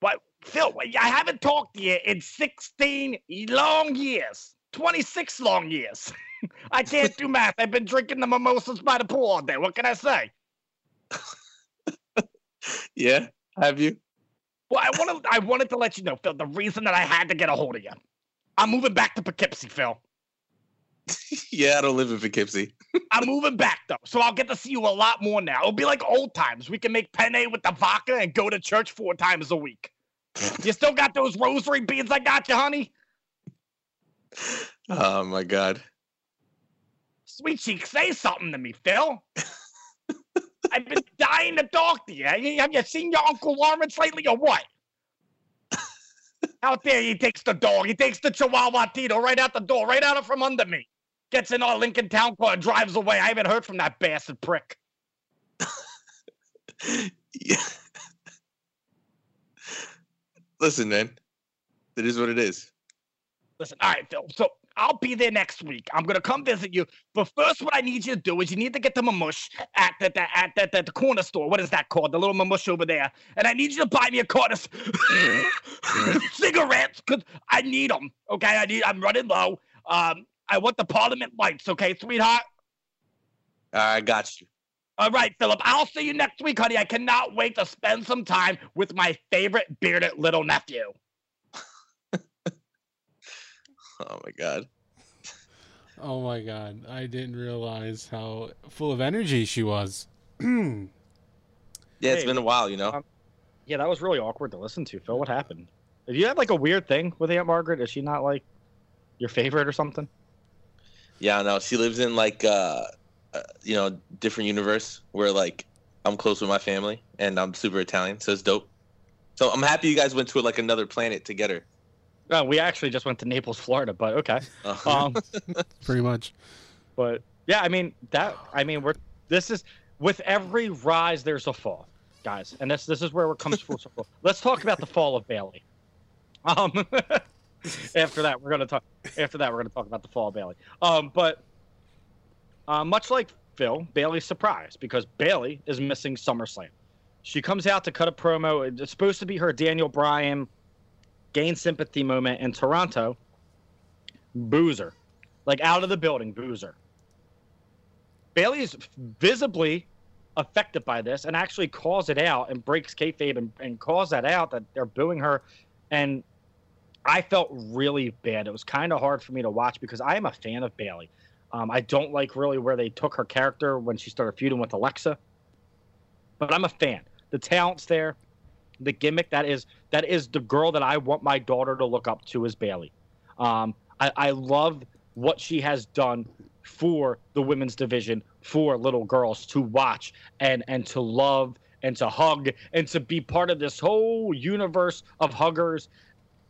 C: But, Phil, I haven't talked to you in 16 long years, 26 long years. (laughs) I can't do math. I've been drinking the mimosas by the pool all day. What can I say? (laughs)
F: Yeah. Have you?
C: Well, I wanted I wanted to let you know, Phil, the reason that I had to get a hold of you. I'm moving back to Poughkeepsie, Phil. (laughs)
F: Yeah, I don't live in Poughkeepsie. (laughs)
C: I'm moving back though, so I'll get to see you a lot more now. It'll be like old times. We can make penne with the vodka and go to church four times a week. (laughs)
L: You still got those rosary beads I got you, honey?
F: Oh my god.
L: Sweet cheek, say something to me, Phil. I've been dying to talk to you. Have you seen your Uncle Lawrence lately or what? Out there, he takes the dog. He takes the Chihuahua Tito right out the door, right out of from under me. Gets in our Lincoln Town Car and drives away. I haven't heard from that bastard prick.
F: yeah. (laughs) Listen, man. It is what it is.
L: Listen, all right, Phil. So I'll be there next week. I'm gonna come visit you. But first, what I need you to do is you need to get the mamush at the, the at the, the, the corner store. What is that called? The little mamush over there. And I need you to buy me a carton (laughs) of cigarettes because I need them. Okay, I need. I'm running low. Um, I want the Parliament lights. Okay, sweetheart.
F: I got you.
L: All right, Philip. I'll see you next week, honey. I cannot wait to spend some time with my favorite bearded little nephew.
F: Oh my god.
E: Oh my god. I didn't realize how full of energy she was. yeah,
F: it's hey, been a while, you know. Um,
C: yeah, that was really awkward to listen to. Phil, what happened? Did you have like a weird thing with Aunt Margaret? Is she not like your favorite or something?
F: Yeah, no, she lives in like uh, uh you know, different universe where like I'm close with my family and I'm super Italian, so it's dope. So I'm happy you guys went to like another planet together.
C: No, we actually just went to Naples, Florida, but okay. Uh-huh. Um, (laughs)
E: Pretty much.
C: But yeah, I mean that. I mean, we're this is with every rise, there's a fall, guys, and this this is where it comes full circle. (laughs) Let's talk about the fall of Bayley. Um, (laughs) after that, we're gonna talk. After that, we're gonna talk about the fall of Bayley. Um, but uh, much like Phil, Bayley's surprised because Bayley is missing SummerSlam. She comes out to cut a promo. It's supposed to be her Daniel Bryan gain sympathy moment in Toronto, Boozer. Like out of the building, Boozer. Bayley is visibly affected by this and actually calls it out and breaks kayfabe and, and calls that out that they're booing her. And I felt really bad. It was kind of hard for me to watch because I am a fan of Bayley. Um, I don't like really where they took her character when she started feuding with Alexa, but I'm a fan. The talent's there the gimmick that is that is the girl that I want my daughter to look up to is Bayley. Um, I, I love what she has done for the women's division for little girls to watch and and to love and to hug and to be part of this whole universe of huggers.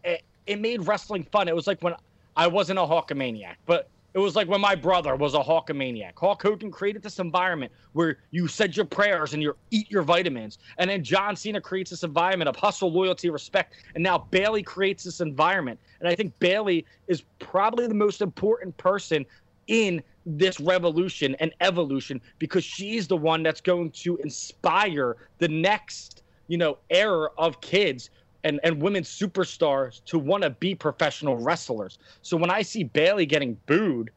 C: It, it made wrestling fun. It was like when I wasn't a Hulkamaniac, but it was like when my brother was a Hulkamaniac. Hulk Hogan created this environment where you said your prayers and you eat your vitamins. And then John Cena creates this environment of hustle, loyalty, respect. And now Bayley creates this environment. And I think Bayley is probably the most important person in this revolution and evolution because she's the one that's going to inspire the next, you know, era of kids and, and women superstars to want to be professional wrestlers. So when I see Bayley getting booed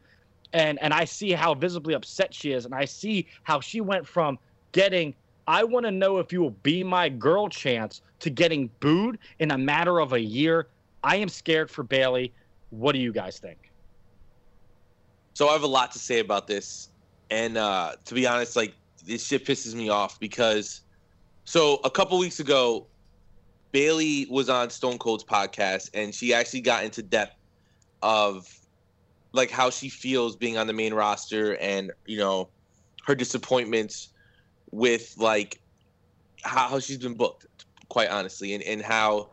C: and and I see how visibly upset she is and I see how she went from getting I want to know if you will be my girl chance to getting booed in a matter of a year. I am scared for Bayley. What do you guys think?
F: So I have a lot to say about this. And uh, to be honest, like this shit pisses me off because so a couple weeks ago, Bayley was on Stone Cold's podcast, and she actually got into depth of like how she feels being on the main roster, and you know her disappointments with like how, how she's been booked, quite honestly, and and how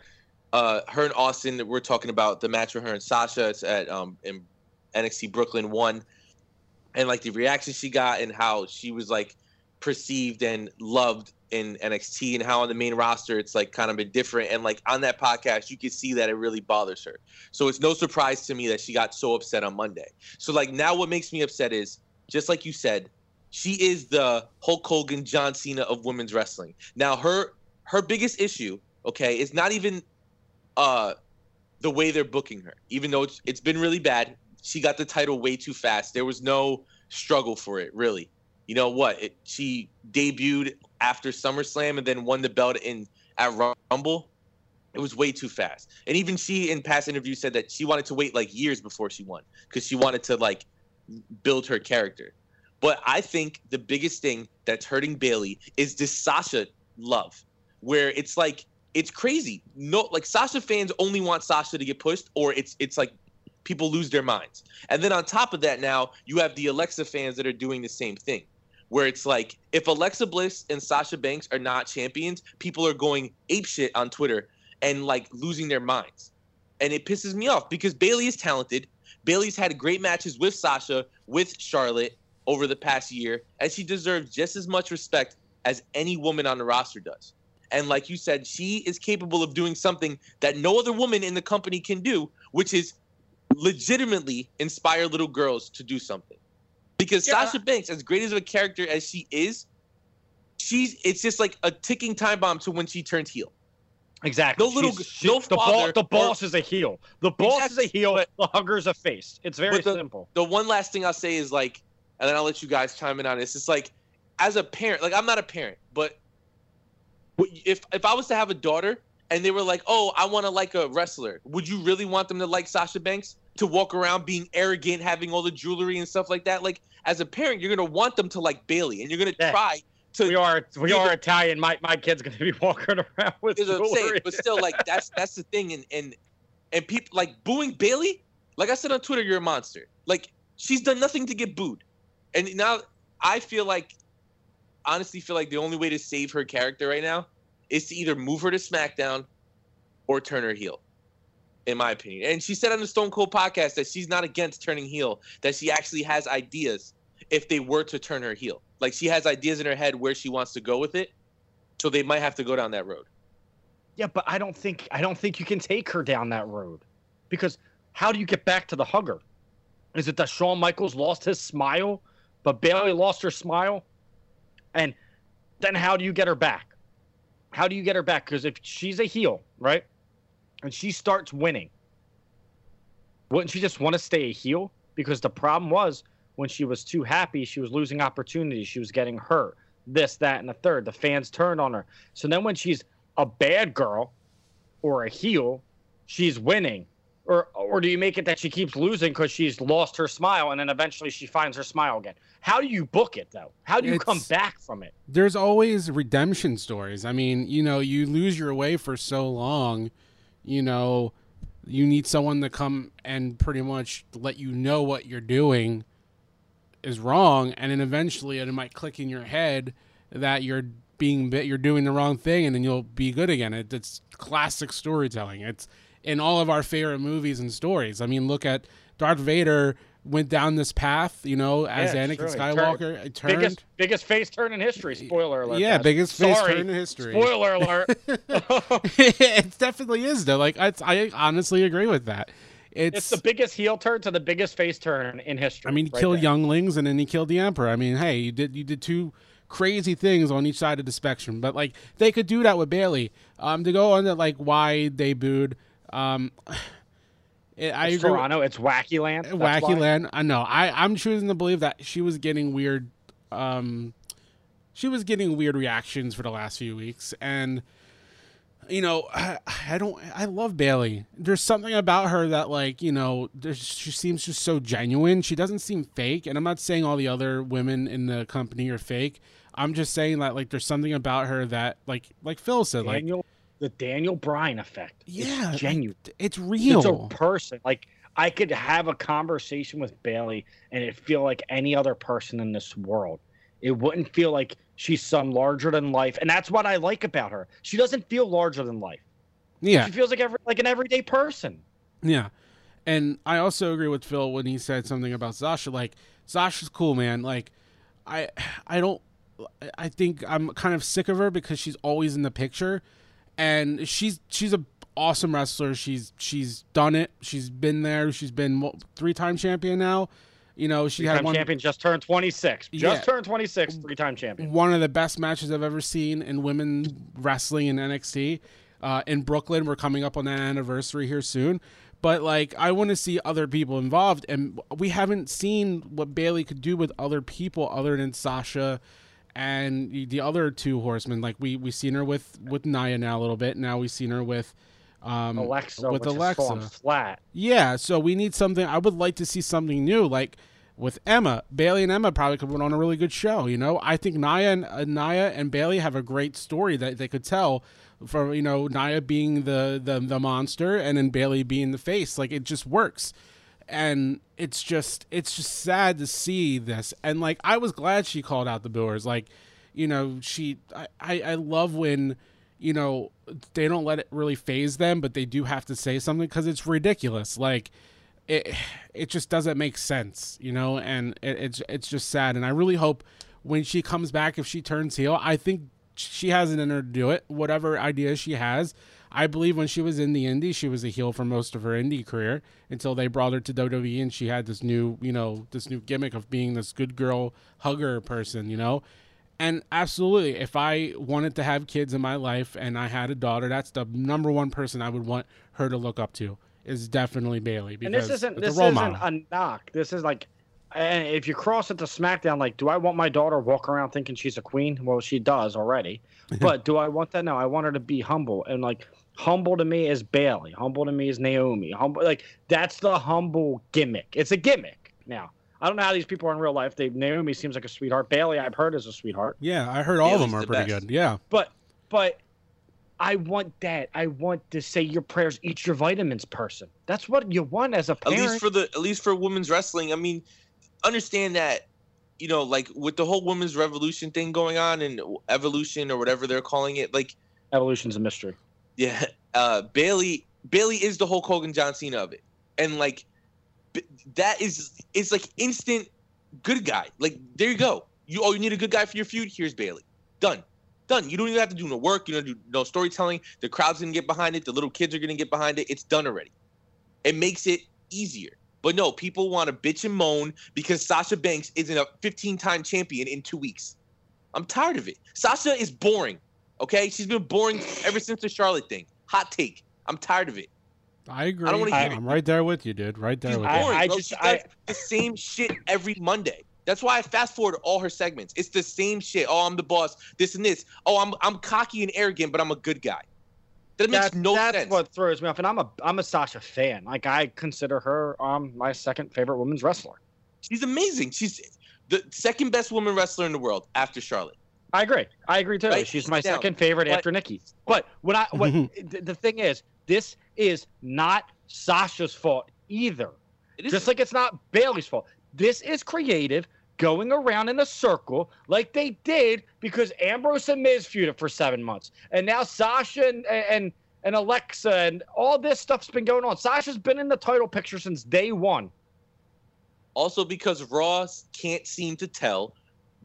F: uh, her and Austin we're talking about the match with her and Sasha. It's at um in NXT Brooklyn one, and like the reaction she got and how she was like perceived and loved in NXT and how on the main roster it's like kind of been different. And like on that podcast, you can see that it really bothers her. So it's no surprise to me that she got so upset on Monday. So like now what makes me upset is just like you said, she is the Hulk Hogan, John Cena of women's wrestling. Now her her biggest issue, okay, is not even uh the way they're booking her. Even though it's, it's been really bad, she got the title way too fast. There was no struggle for it, really you know what? It, she debuted after SummerSlam and then won the belt in at Rumble. It was way too fast. And even she in past interviews said that she wanted to wait like years before she won because she wanted to like build her character. But I think the biggest thing that's hurting Bayley is this Sasha love, where it's like it's crazy. No, like Sasha fans only want Sasha to get pushed, or it's it's like people lose their minds. And then on top of that, now you have the Alexa fans that are doing the same thing, where it's like if Alexa Bliss and Sasha Banks are not champions, people are going apeshit on Twitter and like losing their minds, and it pisses me off because Bayley is talented. Bayley's had great matches with Sasha, with Charlotte over the past year, and she deserves just as much respect as any woman on the roster does. And like you said, she is capable of doing something that no other woman in the company can do, which is legitimately inspire little girls to do something. Because
C: Yeah.
F: Sasha Banks, as great as a character as she is, she's it's just like a ticking time bomb to when she turns heel.
C: Exactly.
F: No little-
C: she-
F: no
C: the,
F: father
C: the
F: or-
C: boss is a heel. The boss
F: Exactly,
C: is a heel.
F: but-
C: the hugger's a face. It's very
F: the-
C: simple.
F: The one last thing I'll say is like, and then I'll let you guys chime in on this. It's like, as a parent, like I'm not a parent, but if if I was to have a daughter and they were like, oh, I want to like a wrestler, would you really want them to like Sasha Banks? To walk around being arrogant, having all the jewelry and stuff like that. Like as a parent, you're gonna want them to like Bayley, and you're gonna
C: Yeah.
F: try to.
C: We are we are
F: but-
C: Italian. My my kid's gonna be (laughs) walking around with
F: I'm saying,
C: jewelry.
F: but still, like that's that's the thing, and and and people like booing Bayley. Like I said on Twitter, you're a monster. Like she's done nothing to get booed, and now I feel like, honestly, feel like the only way to save her character right now is to either move her to SmackDown or turn her heel. In my opinion, and she said on the Stone Cold podcast that she's not against turning heel, that she actually has ideas if they were to turn her heel. Like she has ideas in her head where she wants to go with it, so they might have to go down that road.
C: Yeah, but I don't think I don't think you can take her down that road, because how do you get back to the hugger? Is it that Shawn Michaels lost his smile, but Bayley lost her smile, and then how do you get her back? How do you get her back? Because if she's a heel, right, and she starts winning, wouldn't she just want to stay a heel? Because the problem was when she was too happy, she was losing opportunities. She was getting hurt. This, that, and the third. The fans turned on her. So then when she's a bad girl or a heel, she's winning. Or or do you make it that she keeps losing because she's lost her smile and then eventually she finds her smile again? How do you book it though? How do you come back from it?
E: there's always redemption stories. I mean, you know, you lose your way for so long, you know, you need someone to come and pretty much let you know what you're doing is wrong, and then eventually it might click in your head that you're being bit, you're doing the wrong thing, and then you'll be good again. It, it's classic storytelling. It's in all of our favorite movies and stories. I mean, look at Darth Vader went down this path, you know, as
C: Yeah,
E: Anakin. Skywalker.
C: turned-
E: turned.
C: Biggest biggest face turn in history. Spoiler alert.
E: Yeah,
C: guys.
E: biggest face
C: Sorry.
E: turn in history.
C: Spoiler alert. (laughs)
E: it definitely is though. Like I, I honestly agree with that. It's,
C: it's the biggest heel turn to the biggest face turn in history.
E: I mean, he
C: right
E: killed
C: there.
E: younglings and then he killed the emperor. I mean, hey, you did you did two crazy things on each side of the spectrum, but like they could do that with Bayley. Um, to go on to like why they booed. Um, it, I
C: It's
E: agree. with-
C: Toronto. It's Wacky Land. That's
E: Wacky
C: why.
E: Land. I know. I I'm choosing to believe that she was getting weird. Um, she was getting weird reactions for the last few weeks, and you know, (sighs) I, I don't. I love Bayley. There's something about her that, like, you know, there's, she seems just so genuine. She doesn't seem fake, and I'm not saying all the other women in the company are fake. I'm just saying that, like, there's something about her that, like, like Phil said, like,
C: Daniel, the Daniel Bryan effect. It's
E: Yeah,
C: genuine.
E: it's real.
C: It's a person. Like I could have a conversation with Bayley and it feel like any other person in this world. It wouldn't feel like she's some larger than life, and that's what I like about her. She doesn't feel larger than life.
E: yeah,
C: She feels like every like an everyday person.
E: Yeah. And I also agree with Phil when he said something about Sasha. Like, Sasha's cool, man. Like, I I don't I think I'm kind of sick of her because she's always in the picture. And she's she's a awesome wrestler. She's she's done it. She's been there. She's been three time champion now. You know, she had
C: Three-time
E: one
C: champion just turned 26. Just
E: Yeah.
C: turned 26. Three-time champion.
E: one of the best matches I've ever seen in women wrestling in NXT. Uh, in Brooklyn, we're coming up on that anniversary here soon. But like, I want to see other people involved, and we haven't seen what Bayley could do with other people other than Sasha and the other two horsemen. Like we we seen her with with Nia now a little bit. Now we've seen her with um,
C: Alexa,
E: with Alexa.
C: Flat.
E: Yeah, so we need something. I would like to see something new. Like, with Emma, Bayley and Emma probably could put on a really good show. You know, I think Nia and uh, Nia and Bayley have a great story that they could tell. For you know, Nia being the the the monster and then Bayley being the face, like it just works. And it's just it's just sad to see this. And like I was glad she called out the Boers. Like, you know, she I I, I love when you know they don't let it really faze them, but they do have to say something because it's ridiculous. Like it it just doesn't make sense, you know, and it, it's it's just sad. And I really hope when she comes back, if she turns heel, I think she has it in her to do it. Whatever idea she has, I believe when she was in the indie, she was a heel for most of her indie career until they brought her to WWE and she had this new, you know, this new gimmick of being this good girl hugger person, you know. And absolutely, if I wanted to have kids in my life and I had a daughter, that's the number one person I would want her to look up to is definitely Bayley.
C: And this isn't this isn't a knock. This is like, if you cross it to SmackDown, like, do I want my daughter walk around thinking she's a queen? Well, she does already. (laughs) but do I want that? No, I want her to be humble and like humble to me is Bayley. Humble to me is Naomi. Humble like that's the humble gimmick. It's a gimmick now. I don't know how these people are in real life. They Naomi seems like a sweetheart. Bayley, I've heard is a sweetheart.
E: Yeah, I heard all
F: Bayley's
E: of them are
F: the
E: pretty
F: best.
E: good. Yeah.
C: But but I want that. I want to say your prayers, eat your vitamins, person. That's what you want as a
F: At least for the at least for women's wrestling. I mean, understand that you know, like with the whole women's revolution thing going on and evolution or whatever they're calling it, like
C: Evolution's a mystery.
F: Yeah, (laughs) uh, Bayley Bayley is the Hulk Hogan John Cena of it, and like that is it's like instant good guy. Like there you go. You oh you need a good guy for your feud. Here's Bayley. Done. Done. You don't even have to do no work. You don't do no storytelling. The crowd's gonna get behind it. The little kids are gonna get behind it. It's done already. It makes it easier. But no, people want to bitch and moan because Sasha Banks isn't a 15-time champion in two weeks. I'm tired of it. Sasha is boring. Okay, she's been boring ever since the Charlotte thing. Hot take. I'm tired of it.
E: I agree.
F: I don't wanna hear it.
E: I'm right there with you, dude. Right there
F: She's
E: with
C: I-
E: you.
F: boring.
C: I
F: bro.
C: just-
F: she
C: I-
F: the same shit every Monday. That's why I fast forward all her segments. It's the same shit. Oh, I'm the boss. This and this. Oh, I'm I'm cocky and arrogant, but I'm a good guy. That makes
C: That-
F: no
C: that's
F: sense.
C: That's what throws me off. And I'm a I'm a Sasha fan. Like I consider her um my second favorite women's wrestler.
F: She's amazing. She's the second best woman wrestler in the world after Charlotte.
C: I agree. I agree too.
F: Right,
C: She's my
F: down.
C: second favorite
F: But-
C: after Nikki. But when I what (laughs) the, the thing is, this is not Sasha's fault either.
F: It is
C: Just like it's not Bayley's fault. This is creative going around in a circle like they did because Ambrose and Miz feuded for seven months, and now Sasha and and and Alexa and all this stuff's been going on. Sasha's been in the title picture since day one.
F: also because Ross can't seem to tell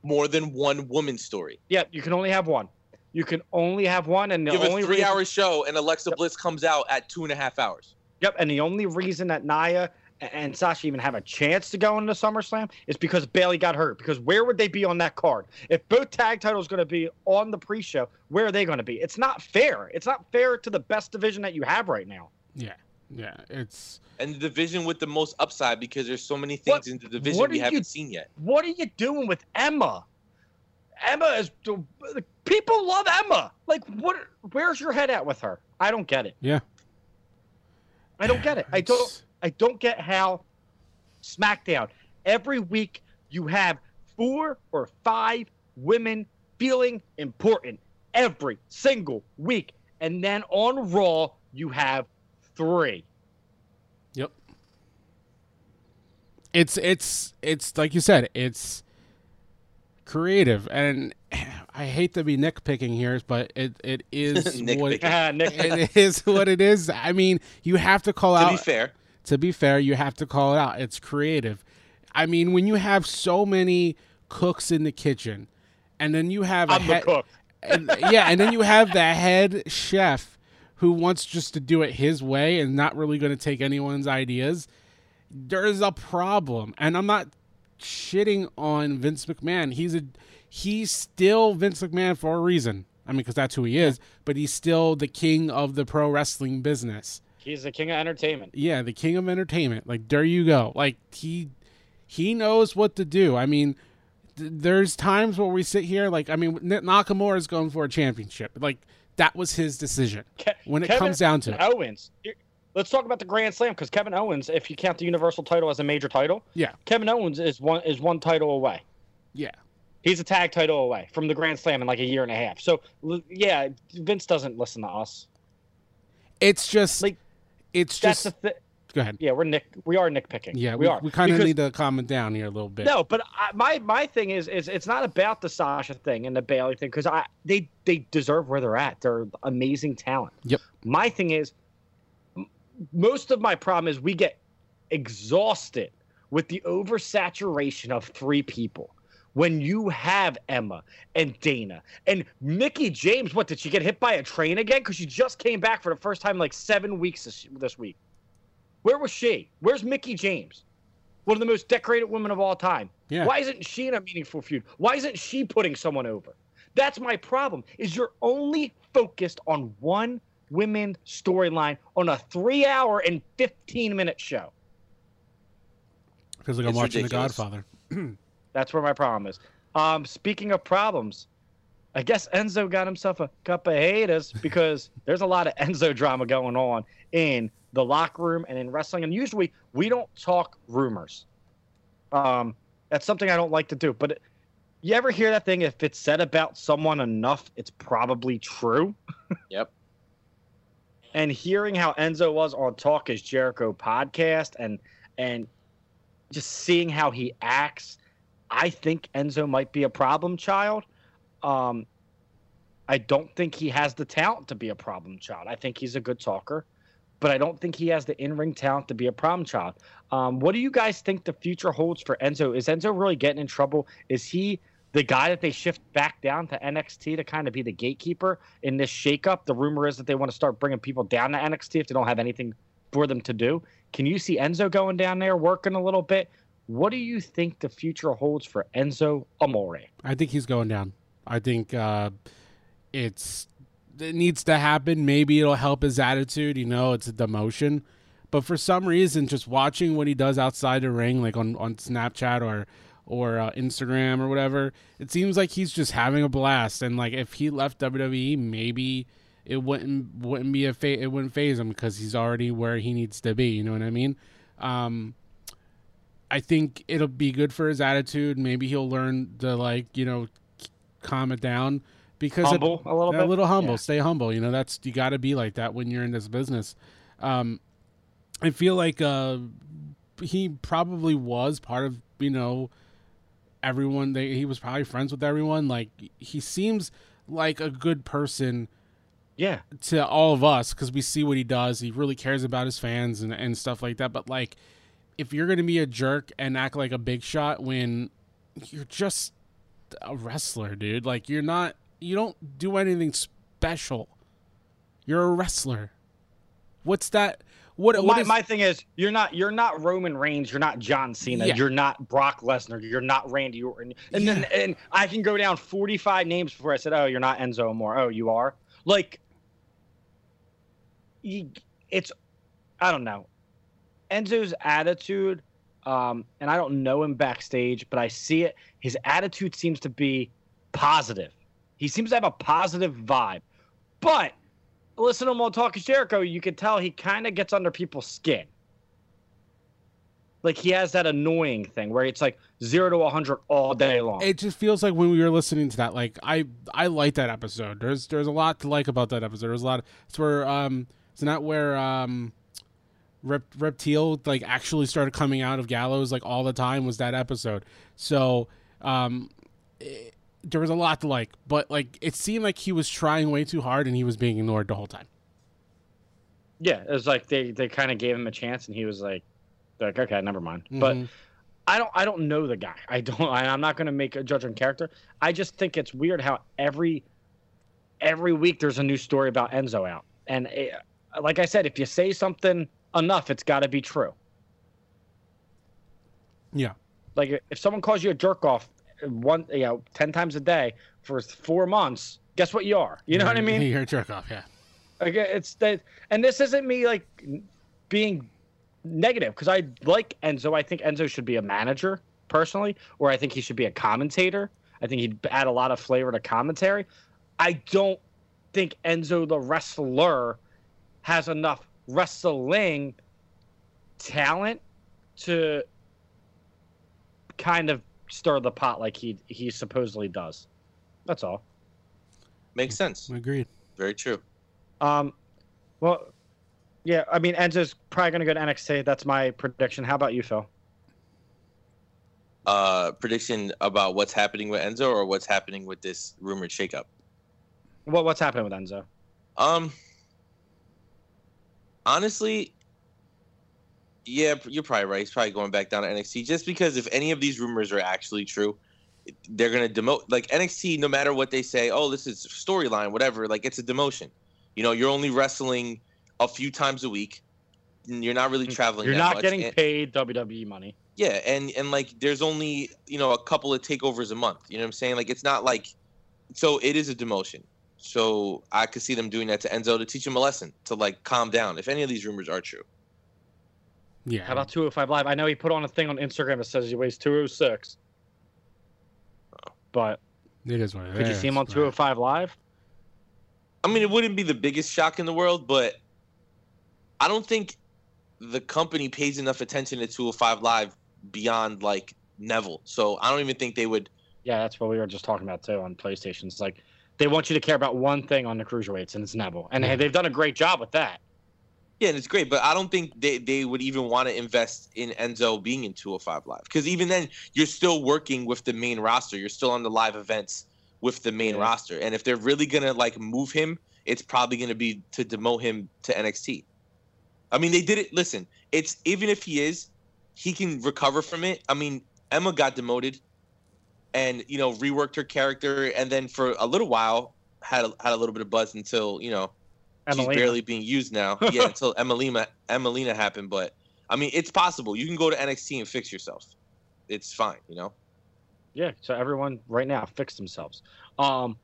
F: more than one woman story.
C: Yeah, you can only have one. You can only have one, and the
F: Give
C: only
F: a three
C: reason-
F: hour show and Alexa Bliss comes out at two and a half hours.
C: Yep, and the only reason that Nia and Sasha even have a chance to go into SummerSlam is because Bayley got hurt. Because where would they be on that card? If both tag titles going to be on the pre-show, where are they going to be? It's not fair. It's not fair to the best division that you have right now.
E: Yeah. Yeah. It's
F: And the division with the most upside because there's so many things
C: What-
F: in the division
C: what
F: we
C: are
F: haven't
C: you-
F: seen yet.
C: What are you doing with Emma? Emma is people love Emma. Like, what? Where's your head at with her? I don't get it.
E: yeah.
C: I don't get it. I don't. I don't get how SmackDown every week you have four or five women feeling important every single week, and then on Raw you have three.
E: Yep. It's it's it's like you said, it's creative and (sighs) I hate to be nitpicking here, but it, it is (laughs) what
F: Nitpicking. (laughs)
C: Ah,
E: it is what it is. I mean, you have to call
F: To
E: out
F: be fair,
E: to be fair, you have to call it out. It's creative. I mean, when you have so many cooks in the kitchen, and then you have a
C: I'm the
E: head,
C: cook.
E: and, yeah, and then you have the head chef who wants just to do it his way and not really going to take anyone's ideas. There's a problem, and I'm not shitting on Vince McMahon. He's a he's still Vince McMahon for a reason. I mean, because that's who he is. But he's still the king of the pro wrestling business.
C: He's the king of entertainment.
E: Yeah, the king of entertainment. Like there you go. Like he he knows what to do. I mean, th- there's times where we sit here like I mean Nakamura is going for a championship. Like that was his decision.
C: Ke-
E: When it
C: Kevin
E: comes down to it.
C: Owens. here- let's talk about the Grand Slam because Kevin Owens, if you count the Universal title as a major title,
E: Yeah.
C: Kevin Owens is one is one title away.
E: Yeah.
C: He's a tag title away from the Grand Slam in like a year and a half. So yeah, Vince doesn't listen to us.
E: It's just
C: Like,
E: it's
C: That's
E: just
C: the thi-
E: go ahead.
C: yeah, we're nick we are nitpicking.
E: Yeah,
C: we, are.
E: We kind of need to calm it down here a little bit.
C: No, but I, my my thing is is it's not about the Sasha thing and the Bailey thing because I they they deserve where they're at. They're amazing talent.
E: Yep.
C: My thing is, most of my problem is we get exhausted with the oversaturation of three people. When you have Emma and Dana and Mickie James, what did she get hit by a train again? Because she just came back for the first time in like seven weeks this, this week. Where was she? Where's Mickie James? One of the most decorated women of all time.
E: Yeah.
C: Why isn't she in a meaningful feud? Why isn't she putting someone over? That's my problem. Is you're only focused on one women storyline on a three hour and 15 minute show.
E: Feels like I'm
F: It's
E: watching
F: ridiculous.
E: The Godfather. (clears throat)
C: That's where my problem is. Um, speaking of problems, I guess Enzo got himself a cup of haters because there's a lot of Enzo drama going on in the locker room and in wrestling. And usually we don't talk rumors. Um, that's something I don't like to do. But you ever hear that thing? If it's said about someone enough, it's probably true. (laughs)
F: Yep.
C: and hearing how Enzo was on Talk is Jericho podcast and and just seeing how he acts, I think Enzo might be a problem child. Um, I don't think he has the talent to be a problem child. I think he's a good talker, but I don't think he has the in-ring talent to be a problem child. Um, what do you guys think the future holds for Enzo? Is Enzo really getting in trouble? Is he the guy that they shift back down to NXT to kind of be the gatekeeper in this shakeup? The rumor is that they want to start bringing people down to NXT if they don't have anything for them to do. Can you see Enzo going down there working a little bit? What do you think the future holds for Enzo Amore?
E: I think he's going down. I think uh, it's it needs to happen. Maybe it'll help his attitude. You know, it's a demotion. But for some reason, just watching what he does outside the ring, like on, on Snapchat or or uh, Instagram or whatever, it seems like he's just having a blast. And like if he left WWE, maybe it wouldn't wouldn't be a fa- it wouldn't faze him because he's already where he needs to be. You know what I mean? Um, I think it'll be good for his attitude. Maybe he'll learn to like you know calm it down because it-
C: a little
E: a
C: bit?
E: little humble.
C: Yeah.
E: Stay humble. You know that's you got to be like that when you're in this business. Um, I feel like uh, he probably was part of you know everyone. They, he was probably friends with everyone. Like he seems like a good person
C: Yeah.
E: to all of us because we see what he does. He really cares about his fans and, and stuff like that. But like, if you're gonna be a jerk and act like a big shot when you're just a wrestler, dude, like you're not, you don't do anything special. You're a wrestler. What's that? What?
C: Well,
E: what
C: my,
E: is-
C: my thing is, you're not you're not Roman Reigns, you're not John Cena,
E: Yeah.
C: you're not Brock Lesnar, you're not Randy Orton, and then and I can go down 45 names before I said, oh, you're not Enzo Amore. Oh, you are. Like, you, it's I don't know. Enzo's attitude, um, and I don't know him backstage, but I see it. His attitude seems to be positive. He seems to have a positive vibe, but listen to him Talk is Jericho, you can tell he kind of gets under people's skin. Like he has that annoying thing where it's like zero to 100 all day long.
E: it just feels like when we were listening to that, like I I like that episode. There's there's a lot to like about that episode. There's a lot. it's where um it's not where um Rep, reptile like actually started coming out of gallows like all the time was that episode. So um it- there was a lot to like, but like it seemed like he was trying way too hard and he was being ignored the whole time.
C: yeah, it was like they, they kind of gave him a chance and he was like, like okay, never mind. But
E: Mhm.
C: I don't I don't know the guy. I don't. I, I'm not going to make a judge on character. I just think it's weird how every every week there's a new story about Enzo out, and it, like I said, if you say something enough, it's got to be true.
E: Yeah.
C: Like if someone calls you a jerk off one, you know, ten times a day for four months, guess what you are? You know what I mean? (laughs)
E: You're a jerk off, yeah.
C: Like it's that, and this isn't me like being negative because I like Enzo. I think Enzo should be a manager personally, or I think he should be a commentator. I think he'd add a lot of flavor to commentary. I don't think Enzo the wrestler has enough wrestling talent to kind of stir the pot like he he supposedly does. That's all.
F: Makes sense.
E: Agreed.
F: Very true.
C: Um, well, yeah. I mean, Enzo's probably going to go to NXT. That's my prediction. How about you, Phil?
F: Uh, prediction about what's happening with Enzo or what's happening with this rumored shakeup.
C: What what's happening with Enzo?
F: Um, honestly, yeah, you're probably right. He's probably going back down to NXT just because if any of these rumors are actually true, they're gonna demote. Like NXT, no matter what they say, oh, this is storyline, whatever. Like it's a demotion. You know, you're only wrestling a few times a week. You're not really mm, traveling.
C: You're
F: that
C: not
F: much,
C: getting
F: and-
C: paid WWE money.
F: yeah, and and like there's only you know a couple of takeovers a month. You know what I'm saying? Like it's not like so it is a demotion. So I could see them doing that to Enzo to teach him a lesson to like calm down if any of these rumors are true.
E: Yeah.
C: How about 205 Live? I know he put on a thing on Instagram that says he weighs 206. But
E: It is what it is.
C: could you see him on
E: but-
C: 205 Live?
F: I mean, it wouldn't be the biggest shock in the world, but I don't think the company pays enough attention to 205 Live beyond like Neville. So I don't even think they would.
C: Yeah, that's what we were just talking about too on PlayStation. It's like they want you to care about one thing on the cruiserweights, and it's Neville, and
E: Yeah.
C: they've done a great job with that.
F: Yeah, and it's great, but I don't think they, they would even want to invest in Enzo being in 205 Live because even then you're still working with the main roster. You're still on the live events with the main
C: Yeah.
F: roster, and if they're really gonna like move him, it's probably gonna be to demote him to NXT. I mean, they did it. Listen, it's even if he is, he can recover from it. I mean, Emma got demoted, and you know reworked her character, and then for a little while had a, had a little bit of buzz until you know she's barely being used now. (laughs) Yeah, until Emmalina Emmalina happened. But I mean, it's possible. You can go to NXT and fix yourself. It's fine, you know.
C: Yeah, so everyone right now fix themselves. Um,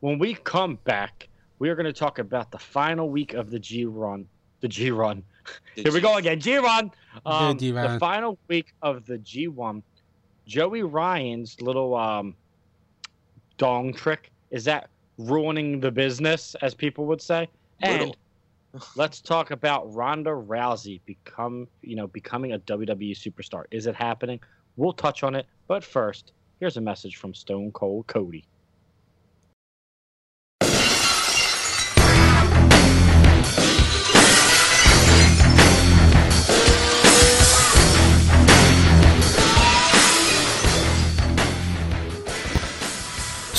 C: when we come back, we are going to talk about the final week of the G run. The G run. (laughs) Here we go again. G run. Um, the
E: G-Run.
C: final week of the G1. Joey Ryan's little um, dong trick is that ruining the business, as people would say. And (laughs) let's talk about Ronda Rousey become you know becoming a WWE superstar. Is it happening? We'll touch on it, but first, here's a message from Stone Cold Cody.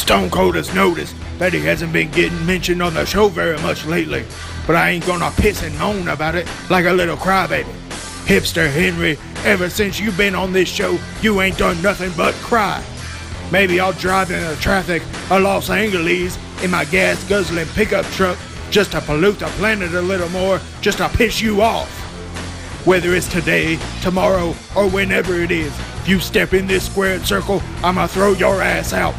M: Stone Cold has noticed that he hasn't been getting mentioned on the show very much lately, but I ain't gonna piss and moan about it like a little crybaby. Hipster Henry, ever since you've been on this show, you ain't done nothing but cry. Maybe I'll drive in the traffic of Los Angeles in my gas guzzling pickup truck just to pollute the planet a little more, just to piss you off. Whether it's today, tomorrow, or whenever it is, if you step in this squared circle, I'ma throw your ass out.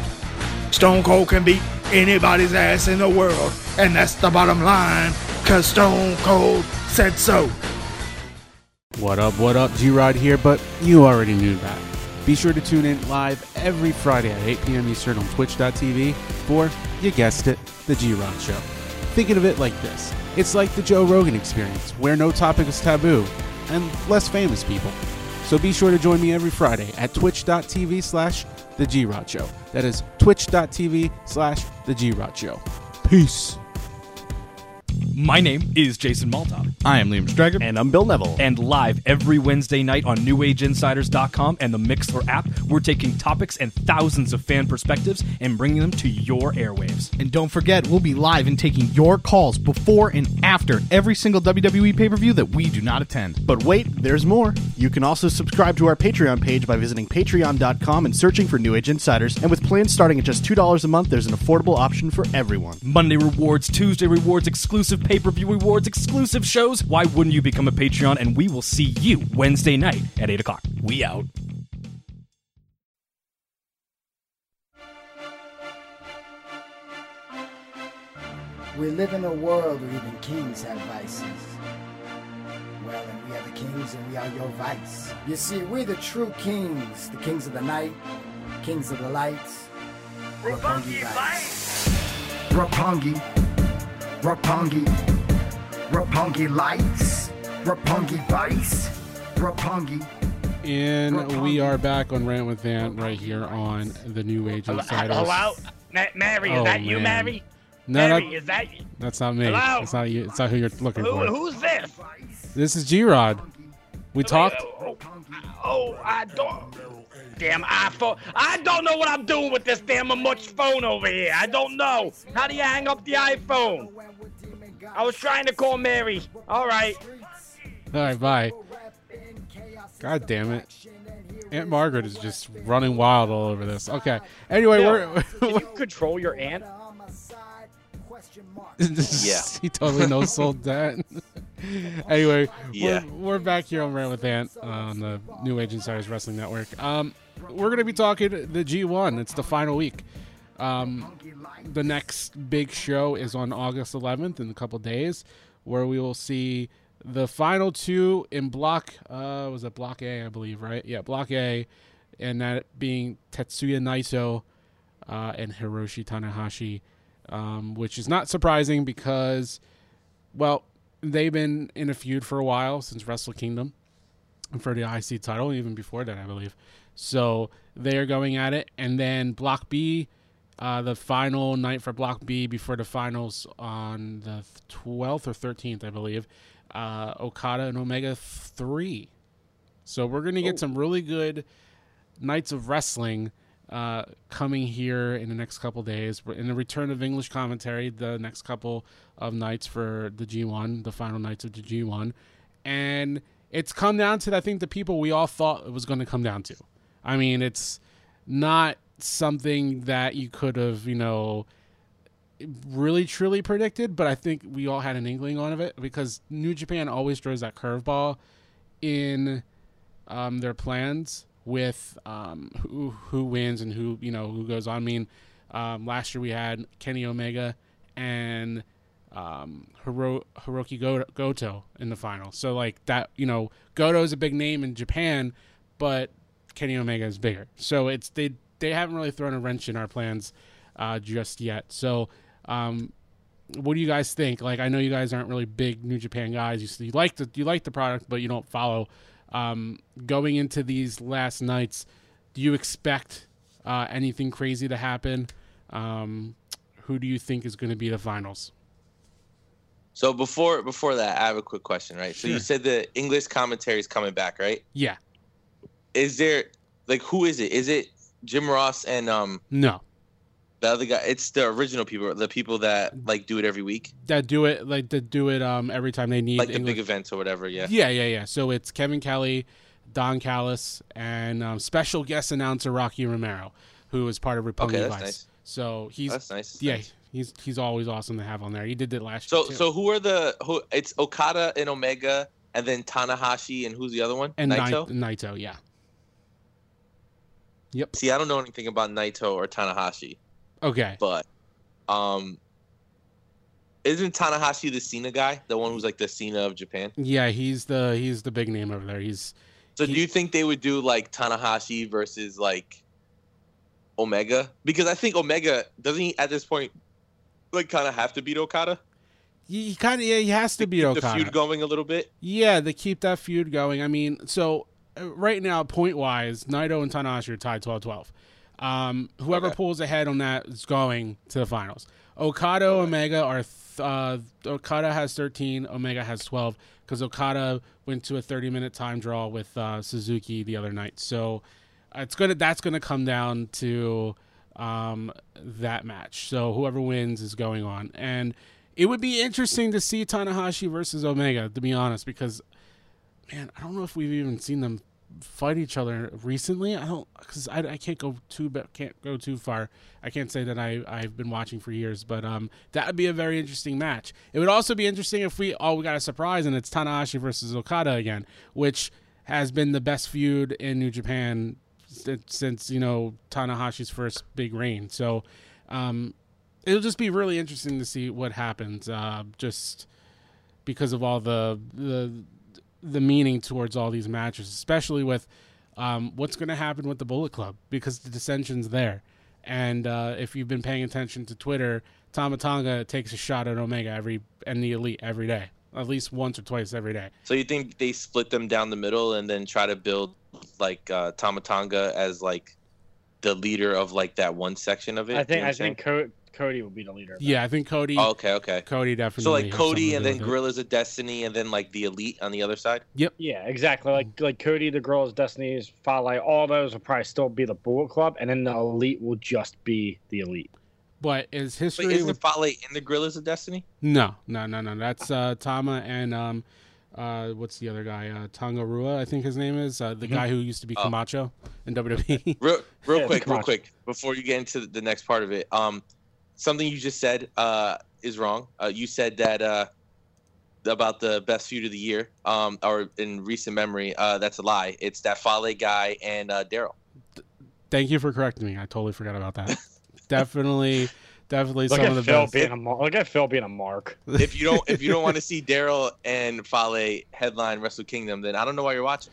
M: Stone Cold can beat anybody's ass in the world, and that's the bottom line, cause Stone Cold said so.
E: What up, what up, G Rod here, but you already knew that. Be sure to tune in live every Friday at 8 p.m. Eastern on twitch.tv for, you guessed it, The G Rod Show. Thinking of it like this it's like the Joe Rogan experience, where no topic is taboo, and less famous people. So be sure to join me every Friday at twitch.tv slash The G Rod Show. That is twitch.tv slash The G Rod Show. Peace.
N: My name is Jason Maltop.
O: I am Liam Strager.
N: And I'm Bill Neville. And live every Wednesday night on NewAgeInsiders.com and the Mixlr app, we're taking topics and thousands of fan perspectives and bringing them to your airwaves.
O: And don't forget, we'll be live and taking your calls before and after every single WWE pay per view that we do not attend.
P: But wait, there's more. You can also subscribe to our Patreon page by visiting patreon.com and searching for New Age Insiders. And with plans starting at just $2 a month, there's an affordable option for everyone.
N: Monday rewards, Tuesday rewards, exclusive pay per view rewards, exclusive shows. Why wouldn't you become a Patreon? And we will see you Wednesday night at 8 o'clock. We out.
Q: We live in a world where even kings have vices. Well, and we are the kings and we are your vice. You see, we're the true kings, the kings of the night, kings of the lights. Roppongi Vice. Roppongi. Roppongi. Rapungi lights, Roppongi vice, Roppongi.
E: And we are back on Rant with Ant right here on the New Age Insiders.
L: Hello, Ma- Mary. Is
E: Oh,
L: that you,
E: man.
L: Mary?
E: No,
L: Mary,
E: that-
L: is that you?
E: That's not me.
L: Hello?
E: That's not you. It's not who you're looking
L: Who,
E: for.
L: who's this?
E: This is G Rod. We talked.
L: Oh, oh, I don't. Damn iPhone. I don't know what I'm doing with this damn much phone over here. I don't know. How do you hang up the iPhone? I was trying to call Mary. All right.
E: All right, bye. God damn it. Aunt Margaret is just running wild all over this. Okay. Anyway,
C: Bill,
E: we're.
C: can you control your aunt? (laughs)
F: Yeah.
E: he totally (laughs) no sold that. (laughs) (laughs) anyway,
F: Yeah.
E: we're, we're back here on Rant with Ant on the New Age Insiders Wrestling Network. Um, we're going to be talking the G1. It's the final week. Um, the next big show is on August 11th in a couple days, where we will see the final two in Block. Uh, was it Block A? I believe, right? Yeah, Block A, and that being Tetsuya Naito uh, and Hiroshi Tanahashi, um, which is not surprising because, well, they've been in a feud for a while since Wrestle Kingdom for the IC title, even before that, I believe. So they are going at it, and then Block B, uh, the final night for Block B before the finals on the twelfth or thirteenth, I believe. Uh, Okada and Omega three. So we're gonna get some really good nights of wrestling uh, coming here in the next couple days. In the return of English commentary, the next couple of nights for the G1, the final nights of the G1, and it's come down to I think the people we all thought it was going to come down to. I mean, it's not something that you could have, you know, really truly predicted, but I think we all had an inkling on of it because New Japan always throws that curveball in um, their plans with um, who who wins and who you know who goes on. I mean, um, last year we had Kenny Omega and um, Hiro- Hirooki Go- Goto in the final. So like that, you know, Goto is a big name in Japan, but Kenny Omega is bigger. So it's they they haven't really thrown a wrench in our plans uh, just yet. So. Um, what do you guys think? Like, I know you guys aren't really big New Japan guys. You, you like the you like the product, but you don't follow. Um, going into these last nights, do you expect uh, anything crazy to happen? Um, who do you think is going to be the finals?
F: So before before that, I have a quick question, right? So you said the English commentary is coming back, right?
E: Yeah,
F: Is there like who is it? Is it Jim Ross and um
E: no,
F: the other guy? It's the original people, the people that like do it every week,
E: that do it like that do it um every time they need
F: like the
E: English-
F: big events or whatever. Yeah.
E: Yeah, yeah, yeah. So it's Kevin Kelly, Don Callis, and um, special guest announcer Rocky Romero, who is part of Roppongi
F: Okay,
E: Vice.
F: nice.
E: So he's
F: That's nice, that's
E: yeah,
F: nice.
E: he's he's always awesome to have on there. He did it last
F: So
E: year. So
F: so who are the who? It's Okada and Omega, and then Tanahashi and who's the other one?
E: and.
F: Naito,
E: Naito, yeah. Yep.
F: See, I don't know anything about Naito or Tanahashi,
E: Okay.
F: but um, isn't Tanahashi the Cena guy, the one who's like the Cena of Japan?
E: Yeah, he's the he's the big name over there. He's
F: So do you think they would do like Tanahashi versus like Omega? Because I think Omega doesn't he at this point like kind of have to beat Okada.
E: he, he kind of yeah he has to be
F: The
E: Okada.
F: feud going a little bit.
E: Yeah, they keep that feud going. I mean, so uh, right now, point wise, Naito and Tanahashi are tied 12 12. Um, whoever pulls ahead on that is going to the finals. Okada, Omega are. Th- uh, Okada has 13, Omega has 12, because Okada went to a 30 minute time draw with uh, Suzuki the other night. So it's gonna that's gonna come down to um, that match. So whoever wins is going on, and it would be interesting to see Tanahashi versus Omega. To be honest, because man, I don't know if we've even seen them fight each other recently. I don't because I, I can't go too can't go too far. I can't say that I I've been watching for years, but um that would be a very interesting match. It would also be interesting if we oh we got a surprise and it's Tanahashi versus Okada again, which has been the best feud in New Japan since, since you know Tanahashi's first big reign. So um it'll just be really interesting to see what happens. Uh, just because of all the the the meaning towards all these matches, especially with um, what's going to happen with the Bullet Club because the dissension's there. And uh, if you've been paying attention to Twitter, Tama Tonga takes a shot at Omega every and the Elite every day. at least once or twice every day.
F: So you think they split them down the middle and then try to build like uh, Tama Tonga as like the leader of like that one section of it?
C: I
F: You
C: think
F: know
C: I think Co- Cody will be the leader.
E: Yeah, I think Cody.
F: Oh, okay, okay.
E: Cody definitely.
F: So like Cody and then
E: do with it.
F: Guerrillas of Destiny and then like the Elite on the other side.
E: Yep.
C: Yeah, exactly. Like like Cody, the girls, Destiny's, Fale, all those will probably still be the Bullet Club, and then the Elite will just be the Elite.
E: But is history
F: Wait, isn't
E: with
F: Fale in the Guerrillas of Destiny?
E: No, no, no, no. That's uh, Tama and um, uh, what's the other guy? Uh, Tanga Loa, I think his name is uh, the
F: Mhm.
E: guy who used to be
F: Oh.
E: Camacho in WWE.
F: Real, real
E: Yeah,
F: quick, real quick, before you get into the next part of it, um, something you just said uh, is wrong. Uh, you said that uh, about the best feud of the year, um, or in recent memory. Uh, that's a lie. It's that Fale guy and uh, Daryl.
E: Thank you for correcting me. I totally forgot about that. (laughs) definitely, definitely
C: Look
E: some
C: at
E: of the
C: Phil
E: best.
C: being a mar- look at Phil being a mark.
F: If you don't, if you don't want to see Daryl and Fale headline Wrestle Kingdom, then I don't know why you're watching.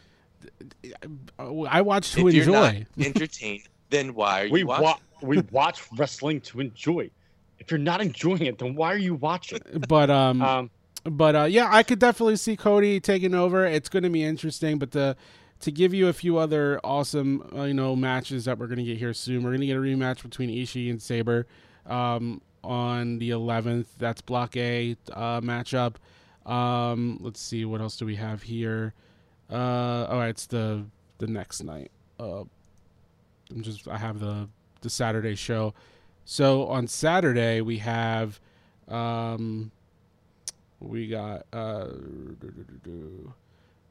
E: I watch to
F: if you're not
E: enjoy. (laughs)
F: entertained, then why are you
C: We
F: watching?
C: wa- we watch wrestling to enjoy. If you're not enjoying it, then why are you watching?
E: but um,
C: Um,
E: but uh, yeah, I could definitely see Cody taking over. It's going to be interesting. But the to give you a few other awesome uh, you know matches that we're going to get here soon, we're going to get a rematch between Ishii and Sabre um, on the 11th. That's Block A uh, matchup. Um, let's see what else do we have here. Uh, oh, it's the the next night. Uh, I'm just I have the the Saturday show. So on Saturday we have um we got uh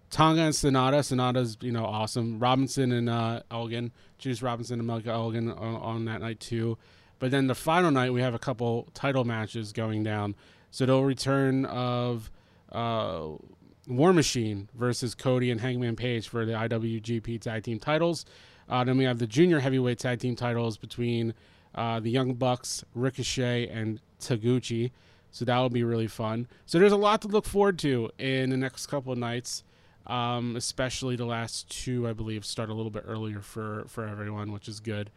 E: Tonga and Sanada. Sanada's you know awesome. Robinson and uh Elgin, Juice Robinson and Michael Elgin on, on that night too. But then the final night we have a couple title matches going down. So the return of uh War Machine versus Cody and Hangman Page for the IWGP Tag Team titles. Uh, then we have the Junior Heavyweight Tag Team titles between uh, the Young Bucks, Ricochet, and Taguchi. So that will be really fun. So there's a lot to look forward to in the next couple of nights. Um, especially the last two, I believe, start a little bit earlier for for everyone, which is good.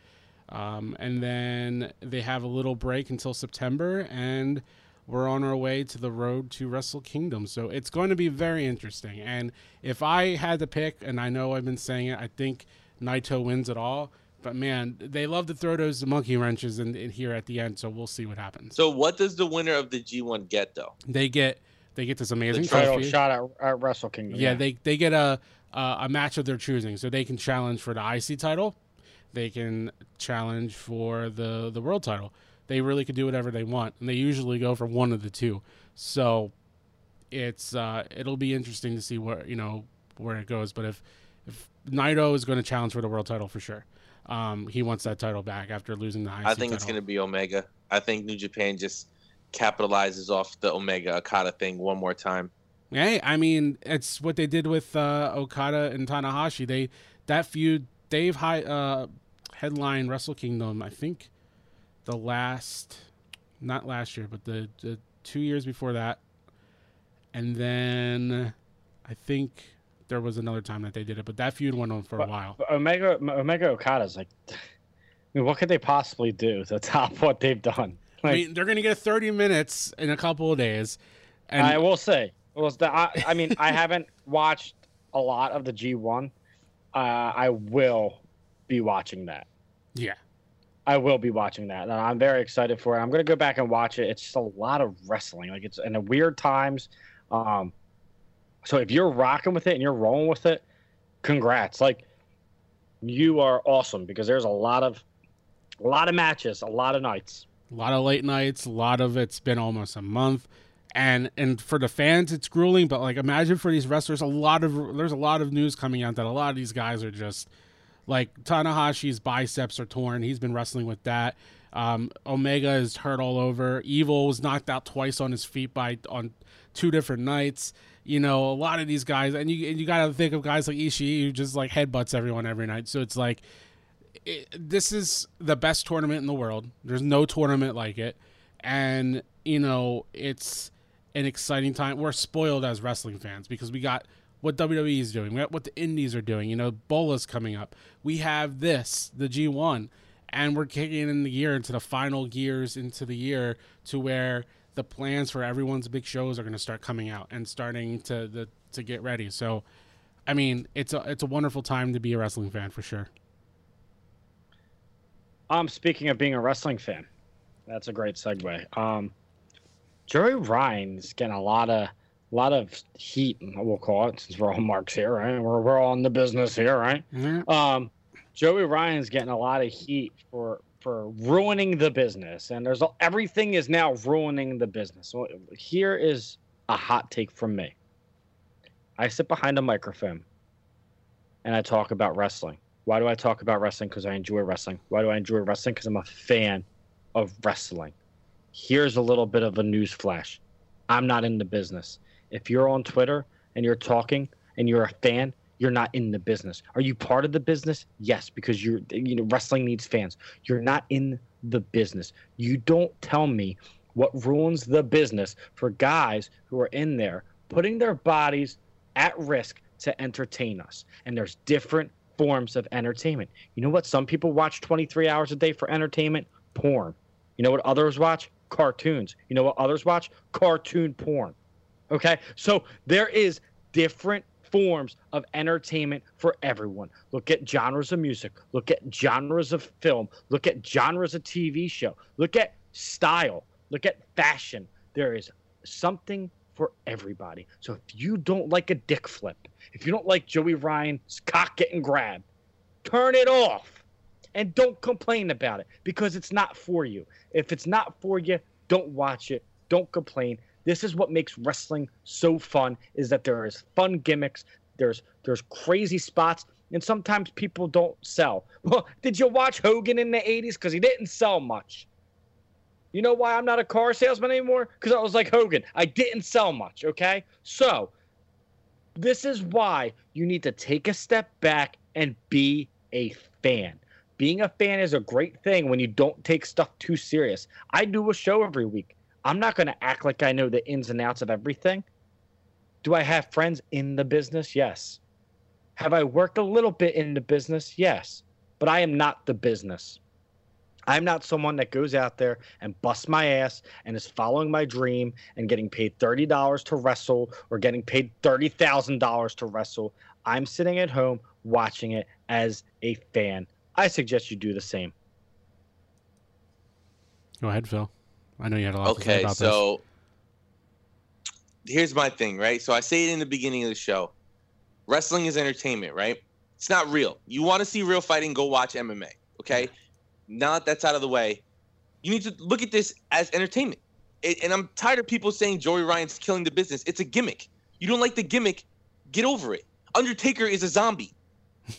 E: Um, and then they have a little break until September, and we're on our way to the road to Wrestle Kingdom. So it's going to be very interesting. And if I had to pick, and I know I've been saying it, I think Naito wins it all. But man, they love to throw those monkey wrenches in, in here at the end. So we'll see what happens.
F: So what does the winner of the G1 get though?
E: They get they get this amazing
C: title
E: trophy.
C: shot at, at Wrestle Kingdom.
E: Yeah, they they get a uh, a match of their choosing, so they can challenge for the IC title, they can challenge for the the world title. They really could do whatever they want, and they usually go for one of the two. So it's uh, it'll be interesting to see where you know where it goes. But if if Naito is going to challenge for the world title for sure, um, he wants that title back after losing the IC
F: I think it's going to be Omega. I think New Japan just capitalizes off the Omega Okada thing one more time.
E: Hey, I mean, it's what they did with uh, Okada and Tanahashi. They that feud, Dave High uh, headline Wrestle Kingdom. I think the last, not last year, but the, the two years before that, and then I think there was another time that they did it. But that feud went on for a while.
C: But Omega Omega Okada's like, (laughs) I mean, what could they possibly do (laughs) to top what they've done?
E: I mean, they're gonna get 30 minutes in a couple of days. And
C: I will say, well, the, I, I mean, I haven't (laughs) watched a lot of the G1. Uh, I will be watching that.
E: yeah,
C: I will be watching that. And I'm very excited for it. I'm going to go back and watch it. It's just a lot of wrestling. Like it's in the weird times. Um, so if you're rocking with it and you're rolling with it, congrats. Like you are awesome because there's a lot of a lot of matches, a lot of nights.
E: a lot of late nights. A lot of it's been almost a month, and and for the fans, it's grueling. But like, imagine for these wrestlers, a lot of there's a lot of news coming out that a lot of these guys are just like Tanahashi's biceps are torn. He's been wrestling with that. Um, Omega is hurt all over. Evil was knocked out twice on his feet by on two different nights. You know, a lot of these guys, and you and you got to think of guys like Ishii who just like headbutts everyone every night. So it's like it, this is the best tournament in the world. There's no tournament like it, and you know it's an exciting time. We're spoiled as wrestling fans because we got what WWE is doing, we got what the Indies are doing. You know, BOLA's coming up. We have this, the G1, and we're kicking in the year into the final gears into the year to where the plans for everyone's big shows are going to start coming out and starting to the, to get ready. So, I mean, it's a it's a wonderful time to be a wrestling fan for sure.
C: Um, speaking of being a wrestling fan, that's a great segue. Um, Joey Ryan's getting a lot of a lot of heat, we'll call it, since we're all marks here, right? We're we're all in the business here, right?
E: Mm-hmm.
C: Um, Joey Ryan's getting a lot of heat for for ruining the business, and there's everything is now ruining the business. So here is a hot take from me. I sit behind a microphone and I talk about wrestling. Why do I talk about wrestling? Because I enjoy wrestling. Why do I enjoy wrestling? Because I'm a fan of wrestling. Here's a little bit of a news flash. I'm not in the business. If you're on Twitter and you're talking and you're a fan, you're not in the business. Are you part of the business? Yes, because you're you know wrestling needs fans. You're not in the business. You don't tell me what ruins the business for guys who are in there putting their bodies at risk to entertain us. And there's different forms of entertainment. You know what? Some people watch 23 hours a day for entertainment? Porn. You know what others watch? Cartoons. You know what others watch? Cartoon porn. Okay? So there is different forms of entertainment for everyone. Look at genres of music, look at genres of film, look at genres of TV show, look at style, look at fashion. There is something for everybody. So if you don't like a dick flip, if you don't like Joey Ryan's cock getting grabbed, turn it off and don't complain about it because it's not for you. If it's not for you, don't watch it. Don't complain. This is what makes wrestling so fun is that there is fun gimmicks, there's there's crazy spots, and sometimes people don't sell. (laughs) Well, did you watch Hogan in the 80s cuz he didn't sell much? You know why I'm not a car salesman anymore? Cuz I was like Hogan. I didn't sell much, okay? So, this is why you need to take a step back and be a fan. Being a fan is a great thing when you don't take stuff too serious. I do a show every week. I'm not going to act like I know the ins and outs of everything. Do I have friends in the business? Yes. Have I worked a little bit in the business? Yes. But I am not the business. I'm not someone that goes out there and busts my ass and is following my dream and getting paid $30 to wrestle or getting paid $30,000 to wrestle. I'm sitting at home watching it as a fan. I suggest you do the same.
E: Go ahead, Phil. I know you had a lot to say
F: Okay,
E: about
F: so here's my thing, right? So I say it in the beginning of the show. Wrestling is entertainment, right? It's not real. You want to see real fighting, go watch MMA, okay? Now that that's out of the way, you need to look at this as entertainment. It, and I'm tired of people saying Joey Ryan's killing the business. It's a gimmick. You don't like the gimmick, get over it. Undertaker is a zombie.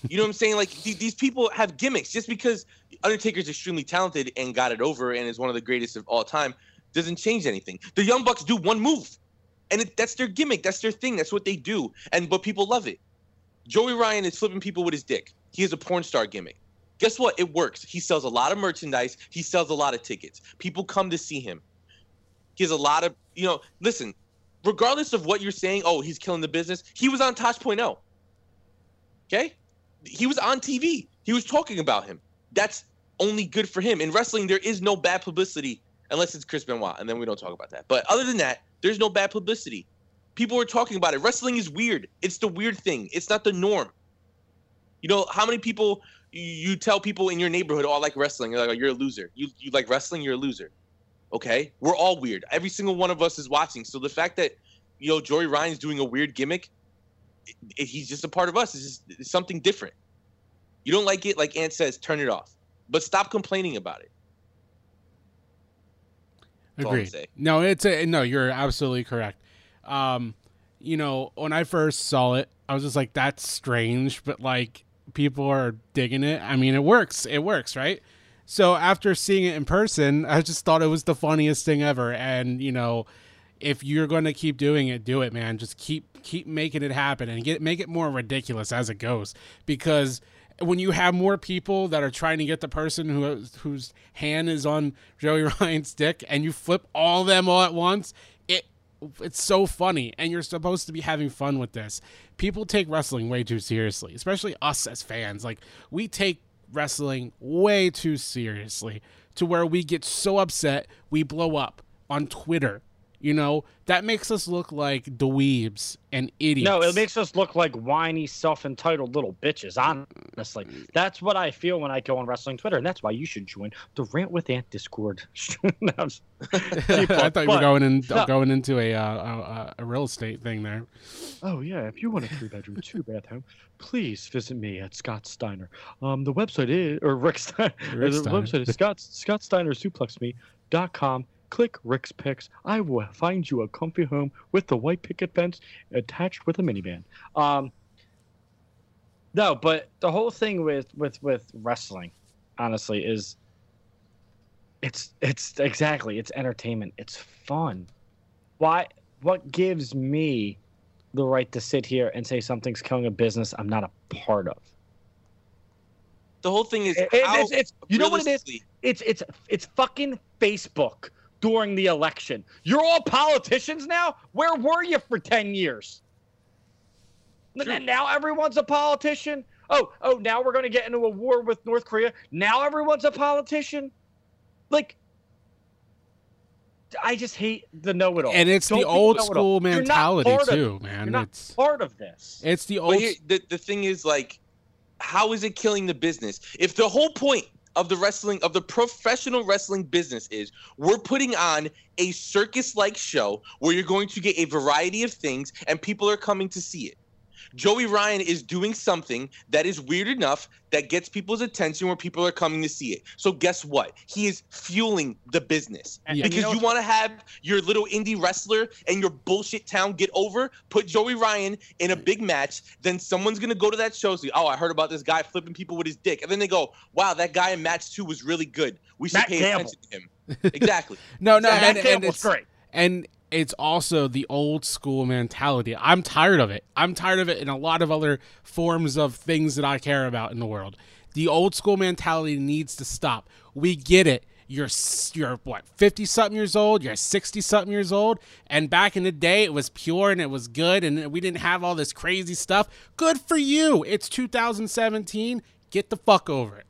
F: You know what I'm saying? Like th- these people have gimmicks. Just because Undertaker's extremely talented and got it over and is one of the greatest of all time doesn't change anything. The Young Bucks do one move, and it, that's their gimmick. That's their thing. That's what they do. And but people love it. Joey Ryan is flipping people with his dick. He has a porn star gimmick. Guess what? It works. He sells a lot of merchandise. He sells a lot of tickets. People come to see him. He has a lot of, you know, listen, regardless of what you're saying, oh, he's killing the business, he was on Tosh.0. Okay? He was on TV. He was talking about him. That's only good for him. In wrestling, there is no bad publicity unless it's Chris Benoit, and then we don't talk about that. But other than that, there's no bad publicity. People are talking about it. Wrestling is weird. It's the weird thing. It's not the norm. You know how many people you, tell people in your neighborhood, "Oh, I like wrestling." You're like, oh, "You're a loser." You you like wrestling? You're a loser. Okay, we're all weird. Every single one of us is watching. So the fact that you know Joey Ryan's doing a weird gimmick, it, it- he's just a part of us. It's just it's something different. You don't like it, like Ant says, turn it off. But stop complaining about it. That's
E: Agreed. No, it's a no. You're absolutely correct. Um, you know, when I first saw it, I was just like, "That's strange," but like people are digging it. I mean, it works. It works, right? So after seeing it in person, I just thought it was the funniest thing ever. And you know, if you're going to keep doing it, do it, man. Just keep keep making it happen and get make it more ridiculous as it goes. Because when you have more people that are trying to get the person who whose hand is on Joey (laughs) Ryan's dick and you flip all them all at once, it it's so funny and you're supposed to be having fun with this. People take wrestling way too seriously, especially us as fans. Like we take wrestling way too seriously to where we get so upset we blow up on Twitter. You know, that makes us look like dweebs and idiots.
C: No, it makes us look like whiny, self-entitled little bitches. Honestly, that's what I feel when I go on wrestling Twitter, and that's why you should join the Rant with Ant Discord. (laughs) No, I'm just- (laughs) cheap
E: I thought you were going in
C: No.
E: going into a, uh, a a real estate thing there.
C: Oh yeah, if you want a three bedroom, two bath home, please visit me at Scott Steiner. Um, the website is or Rick Steiner.
E: Rick
C: the
E: Steiner.
C: website is Scott Scott Steiner suplexme.com. Click Rick's Picks. I will find you a comfy home with the white picket fence attached with a minivan. Um, no, but the whole thing with with with wrestling, honestly, is it's it's exactly it's entertainment. It's fun. Why? What gives me the right to sit here and say something's killing a business I'm not a part of?
F: The whole thing is
C: It- it's, it's you know what it is? It's it's it's fucking Facebook during the election. You're all politicians now. Where were you for ten years? And now everyone's a politician. Oh oh, now we're gonna get into a war with North Korea. Now everyone's a politician. Like. I just hate the know-it-all.
E: And it's the
C: Don't be
E: old school mentality, too, man.
C: You're not
E: It's-
C: part of this.
E: It's the old.
F: here, the, the thing is, like, how is it killing the business? If the whole point of the wrestling, of the professional wrestling business is we're putting on a circus like show where you're going to get a variety of things and people are coming to see it. Joey Ryan is doing something that is weird enough that gets people's attention where people are coming to see it. So guess what? He is fueling the business
C: And- and you
F: because
C: know
F: you want to have your little indie wrestler and your bullshit town get over. Put Joey Ryan in a big match, then someone's gonna go to that show. See, oh, I heard about this guy flipping people with his dick, and then they go, wow, that guy in match two was really good. We should
C: Matt
F: pay
C: Gamble.
F: attention to him. Exactly. (laughs)
E: No, no,
F: Exactly.
E: and,
C: Matt
E: and
C: Gamble's
E: it's
C: great.
E: and it's also the old school mentality. I'm tired of it. I'm tired of it in a lot of other forms of things that I care about in the world. The old school mentality needs to stop. We get it. You're you're what 50 something years old, you're 60 something years old, and back in the day it was pure and it was good and we didn't have all this crazy stuff. Good for you. It's 2017. Get the fuck over it.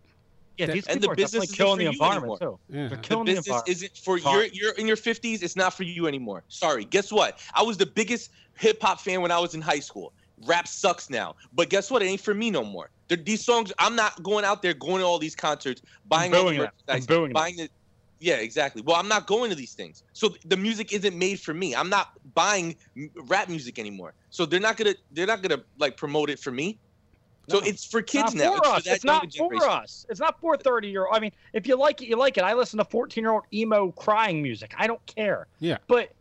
C: Yeah, these
F: and the
C: are
F: business isn't
C: killing the environment
F: anymore.
C: too.
E: Yeah.
C: They're
F: The
C: killing the,
F: business
C: environment.
F: isn't for you're you're in your 50s. It's not for you anymore. Sorry. Guess what? I was the biggest hip hop fan when I was in high school. Rap sucks now, but guess what? It ain't for me no more. They're, these songs, I'm not going out there going to all these concerts, buying all the
C: them.
F: Merchandise,
C: booing them.
F: buying the. Yeah, exactly. Well, I'm not going to these things, so the music isn't made for me. I'm not buying rap music anymore, so they're not gonna they're not gonna like promote it for me. So
C: No.
F: it's for kids
C: It's
F: now.
C: not for
F: It's
C: us.
F: for
C: It's not
F: younger
C: for us. It's not for 30 year old. I mean, if you like it, you like it. I listen to 14 year old emo crying music. I don't care.
E: Yeah.
C: But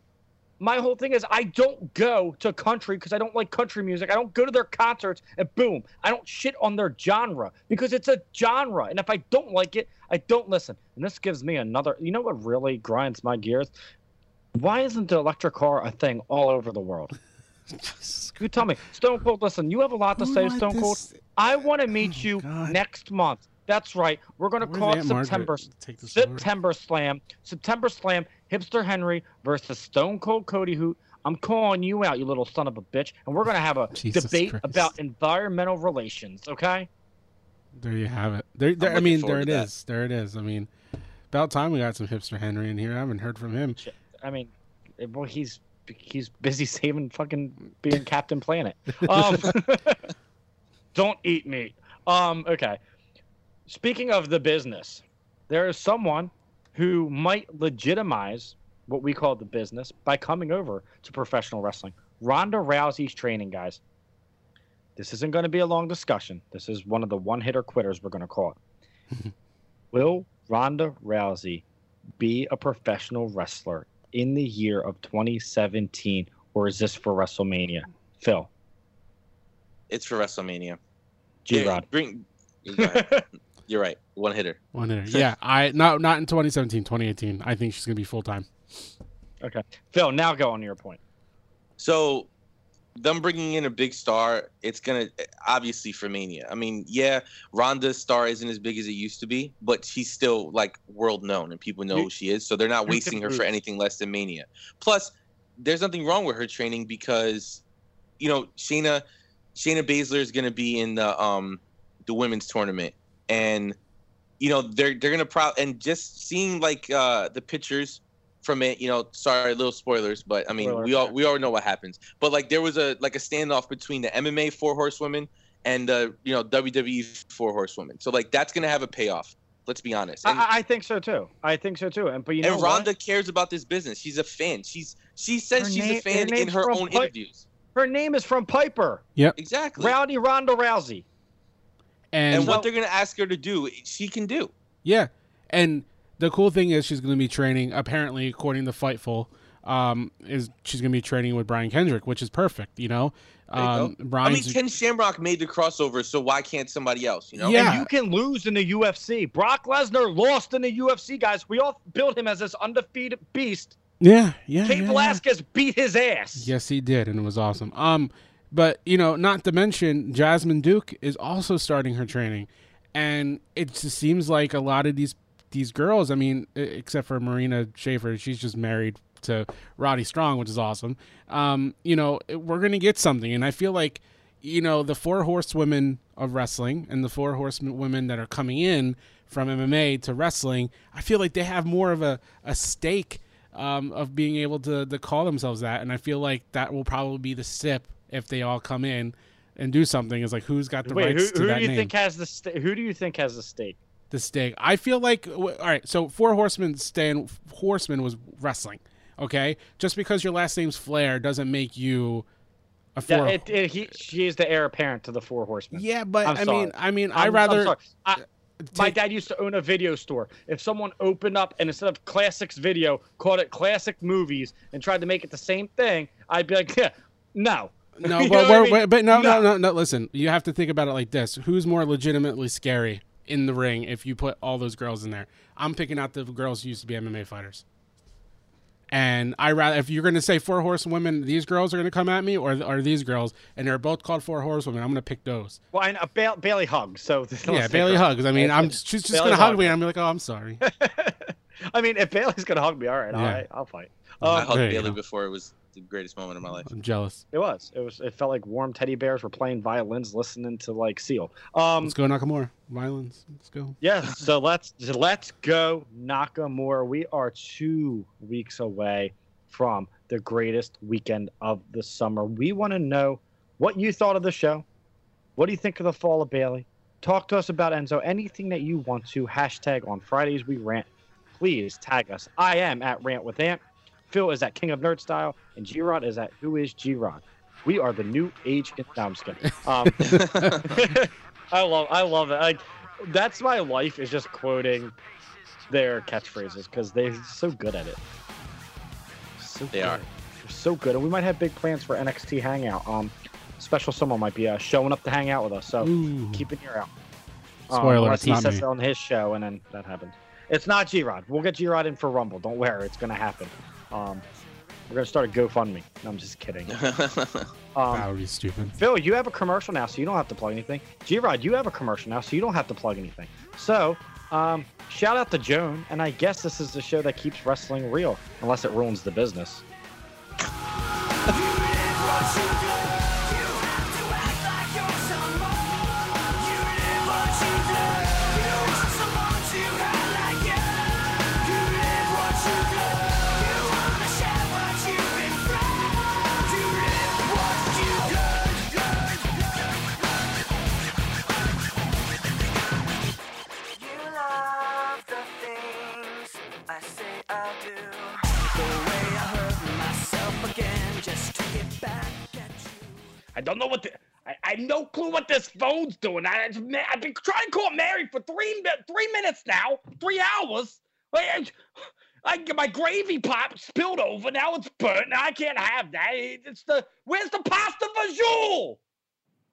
C: my whole thing is I don't go to country because I don't like country music. I don't go to their concerts and boom, I don't shit on their genre because it's a genre. And if I don't like it, I don't listen. And this gives me another, you know what really grinds my gears? Why isn't the electric car a thing all over the world? (laughs) You tell me, Stone Cold. Listen, you have a lot to
E: Who
C: say, Stone Cold.
E: this-
C: I want to meet you next month. That's right. We're going to
E: Where's
C: call it September
E: Take this over.
C: September Slam. September Slam. Hipster Henry versus Stone Cold Cody Hoot. I'm calling you out, you little son of a bitch, and we're going to have a
E: Jesus
C: debate
E: Christ.
C: about environmental relations. Okay?
E: There you have it. There, there I mean, there it
F: that.
E: is. There it is. I mean, about time we got some hipster Henry in here. I haven't heard from him.
C: I mean, eh, well, he's he's busy (laughs) saving fucking being Captain Planet. (laughs) Um, (laughs) don't eat meat. Um, okay. Speaking of the business, there is someone who might legitimize what we call the business by coming over to professional wrestling. Ronda Rousey's training, guys. This isn't going to be a long discussion. This is one of the one hitter quitters we're going to call it. Will Ronda Rousey be a professional wrestler in the year of 2017, or is this for WrestleMania? Phil,
F: It's for WrestleMania.
C: G Rod.
F: Bring. (laughs) You're right. One hitter.
E: One hitter. Yeah, I not not in 2017, 2018. I think she's gonna be full time.
C: Okay. Phil, now go on to your point.
F: So, them bringing in a big star, it's gonna obviously for Mania. I mean, yeah, Ronda's star isn't as big as it used to be, but she's still like world known and people know who she is. So they're not wasting her for anything less than Mania. Plus, there's nothing wrong with her training because, you know, Shayna, Shayna Baszler is gonna be in the um the women's tournament, and you know they're they're gonna pro and just seeing like uh the pictures from it. You know, sorry, little spoilers, but I mean,
C: Spoiler
F: we all we all know what happens. But like, there was a like a standoff between the MMA four horsewomen and the you know WWE four horsewomen. So like, that's gonna have a payoff. Let's be honest. And,
C: I, I think so too. I think so too. And but you know
F: and
C: what?
F: Ronda cares about this business. She's a fan. She's she says
C: Her
F: she's
C: name-
F: a fan
C: her
F: in her own
C: Pi-
F: interviews.
C: Her name is from Piper.
E: Yep.
F: Exactly.
C: Rowdy Ronda Rousey.
E: And,
F: And what they're gonna ask her to do, she can do.
E: Yeah, and the cool thing is she's going to be training. Apparently, according to Fightful, um, is she's going to be training with Brian Kendrick, which is perfect. You know,
F: There you
E: um.
F: I mean, Ken Shamrock made the crossover, so why can't somebody else? You know?
E: Yeah.
C: And you can lose in the UFC. Brock Lesnar lost in the UFC, guys. We all built him as this undefeated beast.
E: yeah, yeah,
C: Cain
E: yeah, yeah.
C: Velasquez beat his ass.
E: Yes, he did, and it was awesome. Um, but you know, not to mention Jessamyn Duke is also starting her training, and it just seems like a lot of these these girls. I mean, except for Marina Shafir, she's just married to Roddy Strong, which is awesome. Um, you know, we're gonna get something, and I feel like you know the four horsewomen of wrestling and the four horsewomen that are coming in from MMA to wrestling. I feel like they have more of a a stake um, of being able to, to call themselves that. And I feel like that will probably be the sip if they all come in and do something. Is like who's got the
C: Wait,
E: rights
C: who,
E: to
C: who
E: that
C: do you
E: name?
C: think has the sta- who do you think has the stake?
E: The stake. I feel like all right. So four horsemen stand. Horseman was wrestling. Okay, just because your last name's Flair doesn't make you a four.
C: Yeah, it, it, he, she is the heir apparent to the Four Horsemen.
E: Yeah, but
C: I'm
E: I
C: sorry.
E: mean, I mean, I rather.
C: I, my dad used to own a video store. If someone opened up and instead of classics video, called it classic movies and tried to make it the same thing, I'd be like, (laughs) yeah, no.
E: No, (laughs) but,
C: I mean?
E: but no, no, no, no. Listen, you have to think about it like this: Who's more legitimately scary in the ring if you put all those girls in there? I'm picking out the girls who used to be MMA fighters. And I rather if you're going to say four horsewomen, these girls are going to come at me, or are these girls, and they're both called four horsewomen. I'm going to pick those.
C: Well, I know, ba- Bayley hugs. So
E: yeah, Bayley hugs. I mean, I'm she's just going to hug me. and I'm like, oh, I'm sorry. (laughs)
C: I mean, if Bayley's gonna hug me, all right, all
E: Yeah.
C: right, I'll fight.
F: I
C: Um,
F: hugged
E: there you
F: Bailey
E: go.
F: before it was the greatest moment of my life.
E: I'm jealous.
C: it was. It was. It felt like warm teddy bears were playing violins, listening to like Seal. Um,
E: Let's go Nakamura. Violins. Let's go.
C: Yeah, so let's let's go Nakamura. We are two weeks away from the greatest weekend of the summer. We want to know what you thought of the show. What do you think of the fall of Bayley? Talk to us about Enzo. Anything that you want to hashtag on Fridays we rant. Please tag us. I am at rant with Ant. Phil is at King of Nerd Style, and G Rod is at Who is G Rod. We are the new age. In- no, I'm just kidding. Um, (laughs) I love, I love it. Like, that's my life is just quoting their catchphrases because they're so good at it. So
F: They
C: good.
F: are.
C: They're so good, and we might have big plans for NXT Hangout. Um, special someone might be uh, showing up to hang out with us, so
E: Ooh.
C: keep an ear out.
E: Spoiler,
C: unless
E: it's not
C: says
E: me.
C: on his show, and then that happens. It's not G Rod. We'll get G Rod in for Rumble. Don't worry, it's gonna happen. Um, we're gonna start a GoFundMe. No, I'm just kidding. (laughs) Um,
E: that would be stupid.
C: Phil, you have a commercial now, so you don't have to plug anything. G Rod, you have a commercial now, so you don't have to plug anything. So, um, shout out to Joan, and I guess this is the show that keeps wrestling real, unless it ruins the business. (laughs) I don't know what the. I, I have no clue what this phone's doing. I I've been trying to call Mary for three three minutes now, three hours. I, I, my gravy pot spilled over. Now it's burnt. Now I can't have that. It's the where's the pasta visual?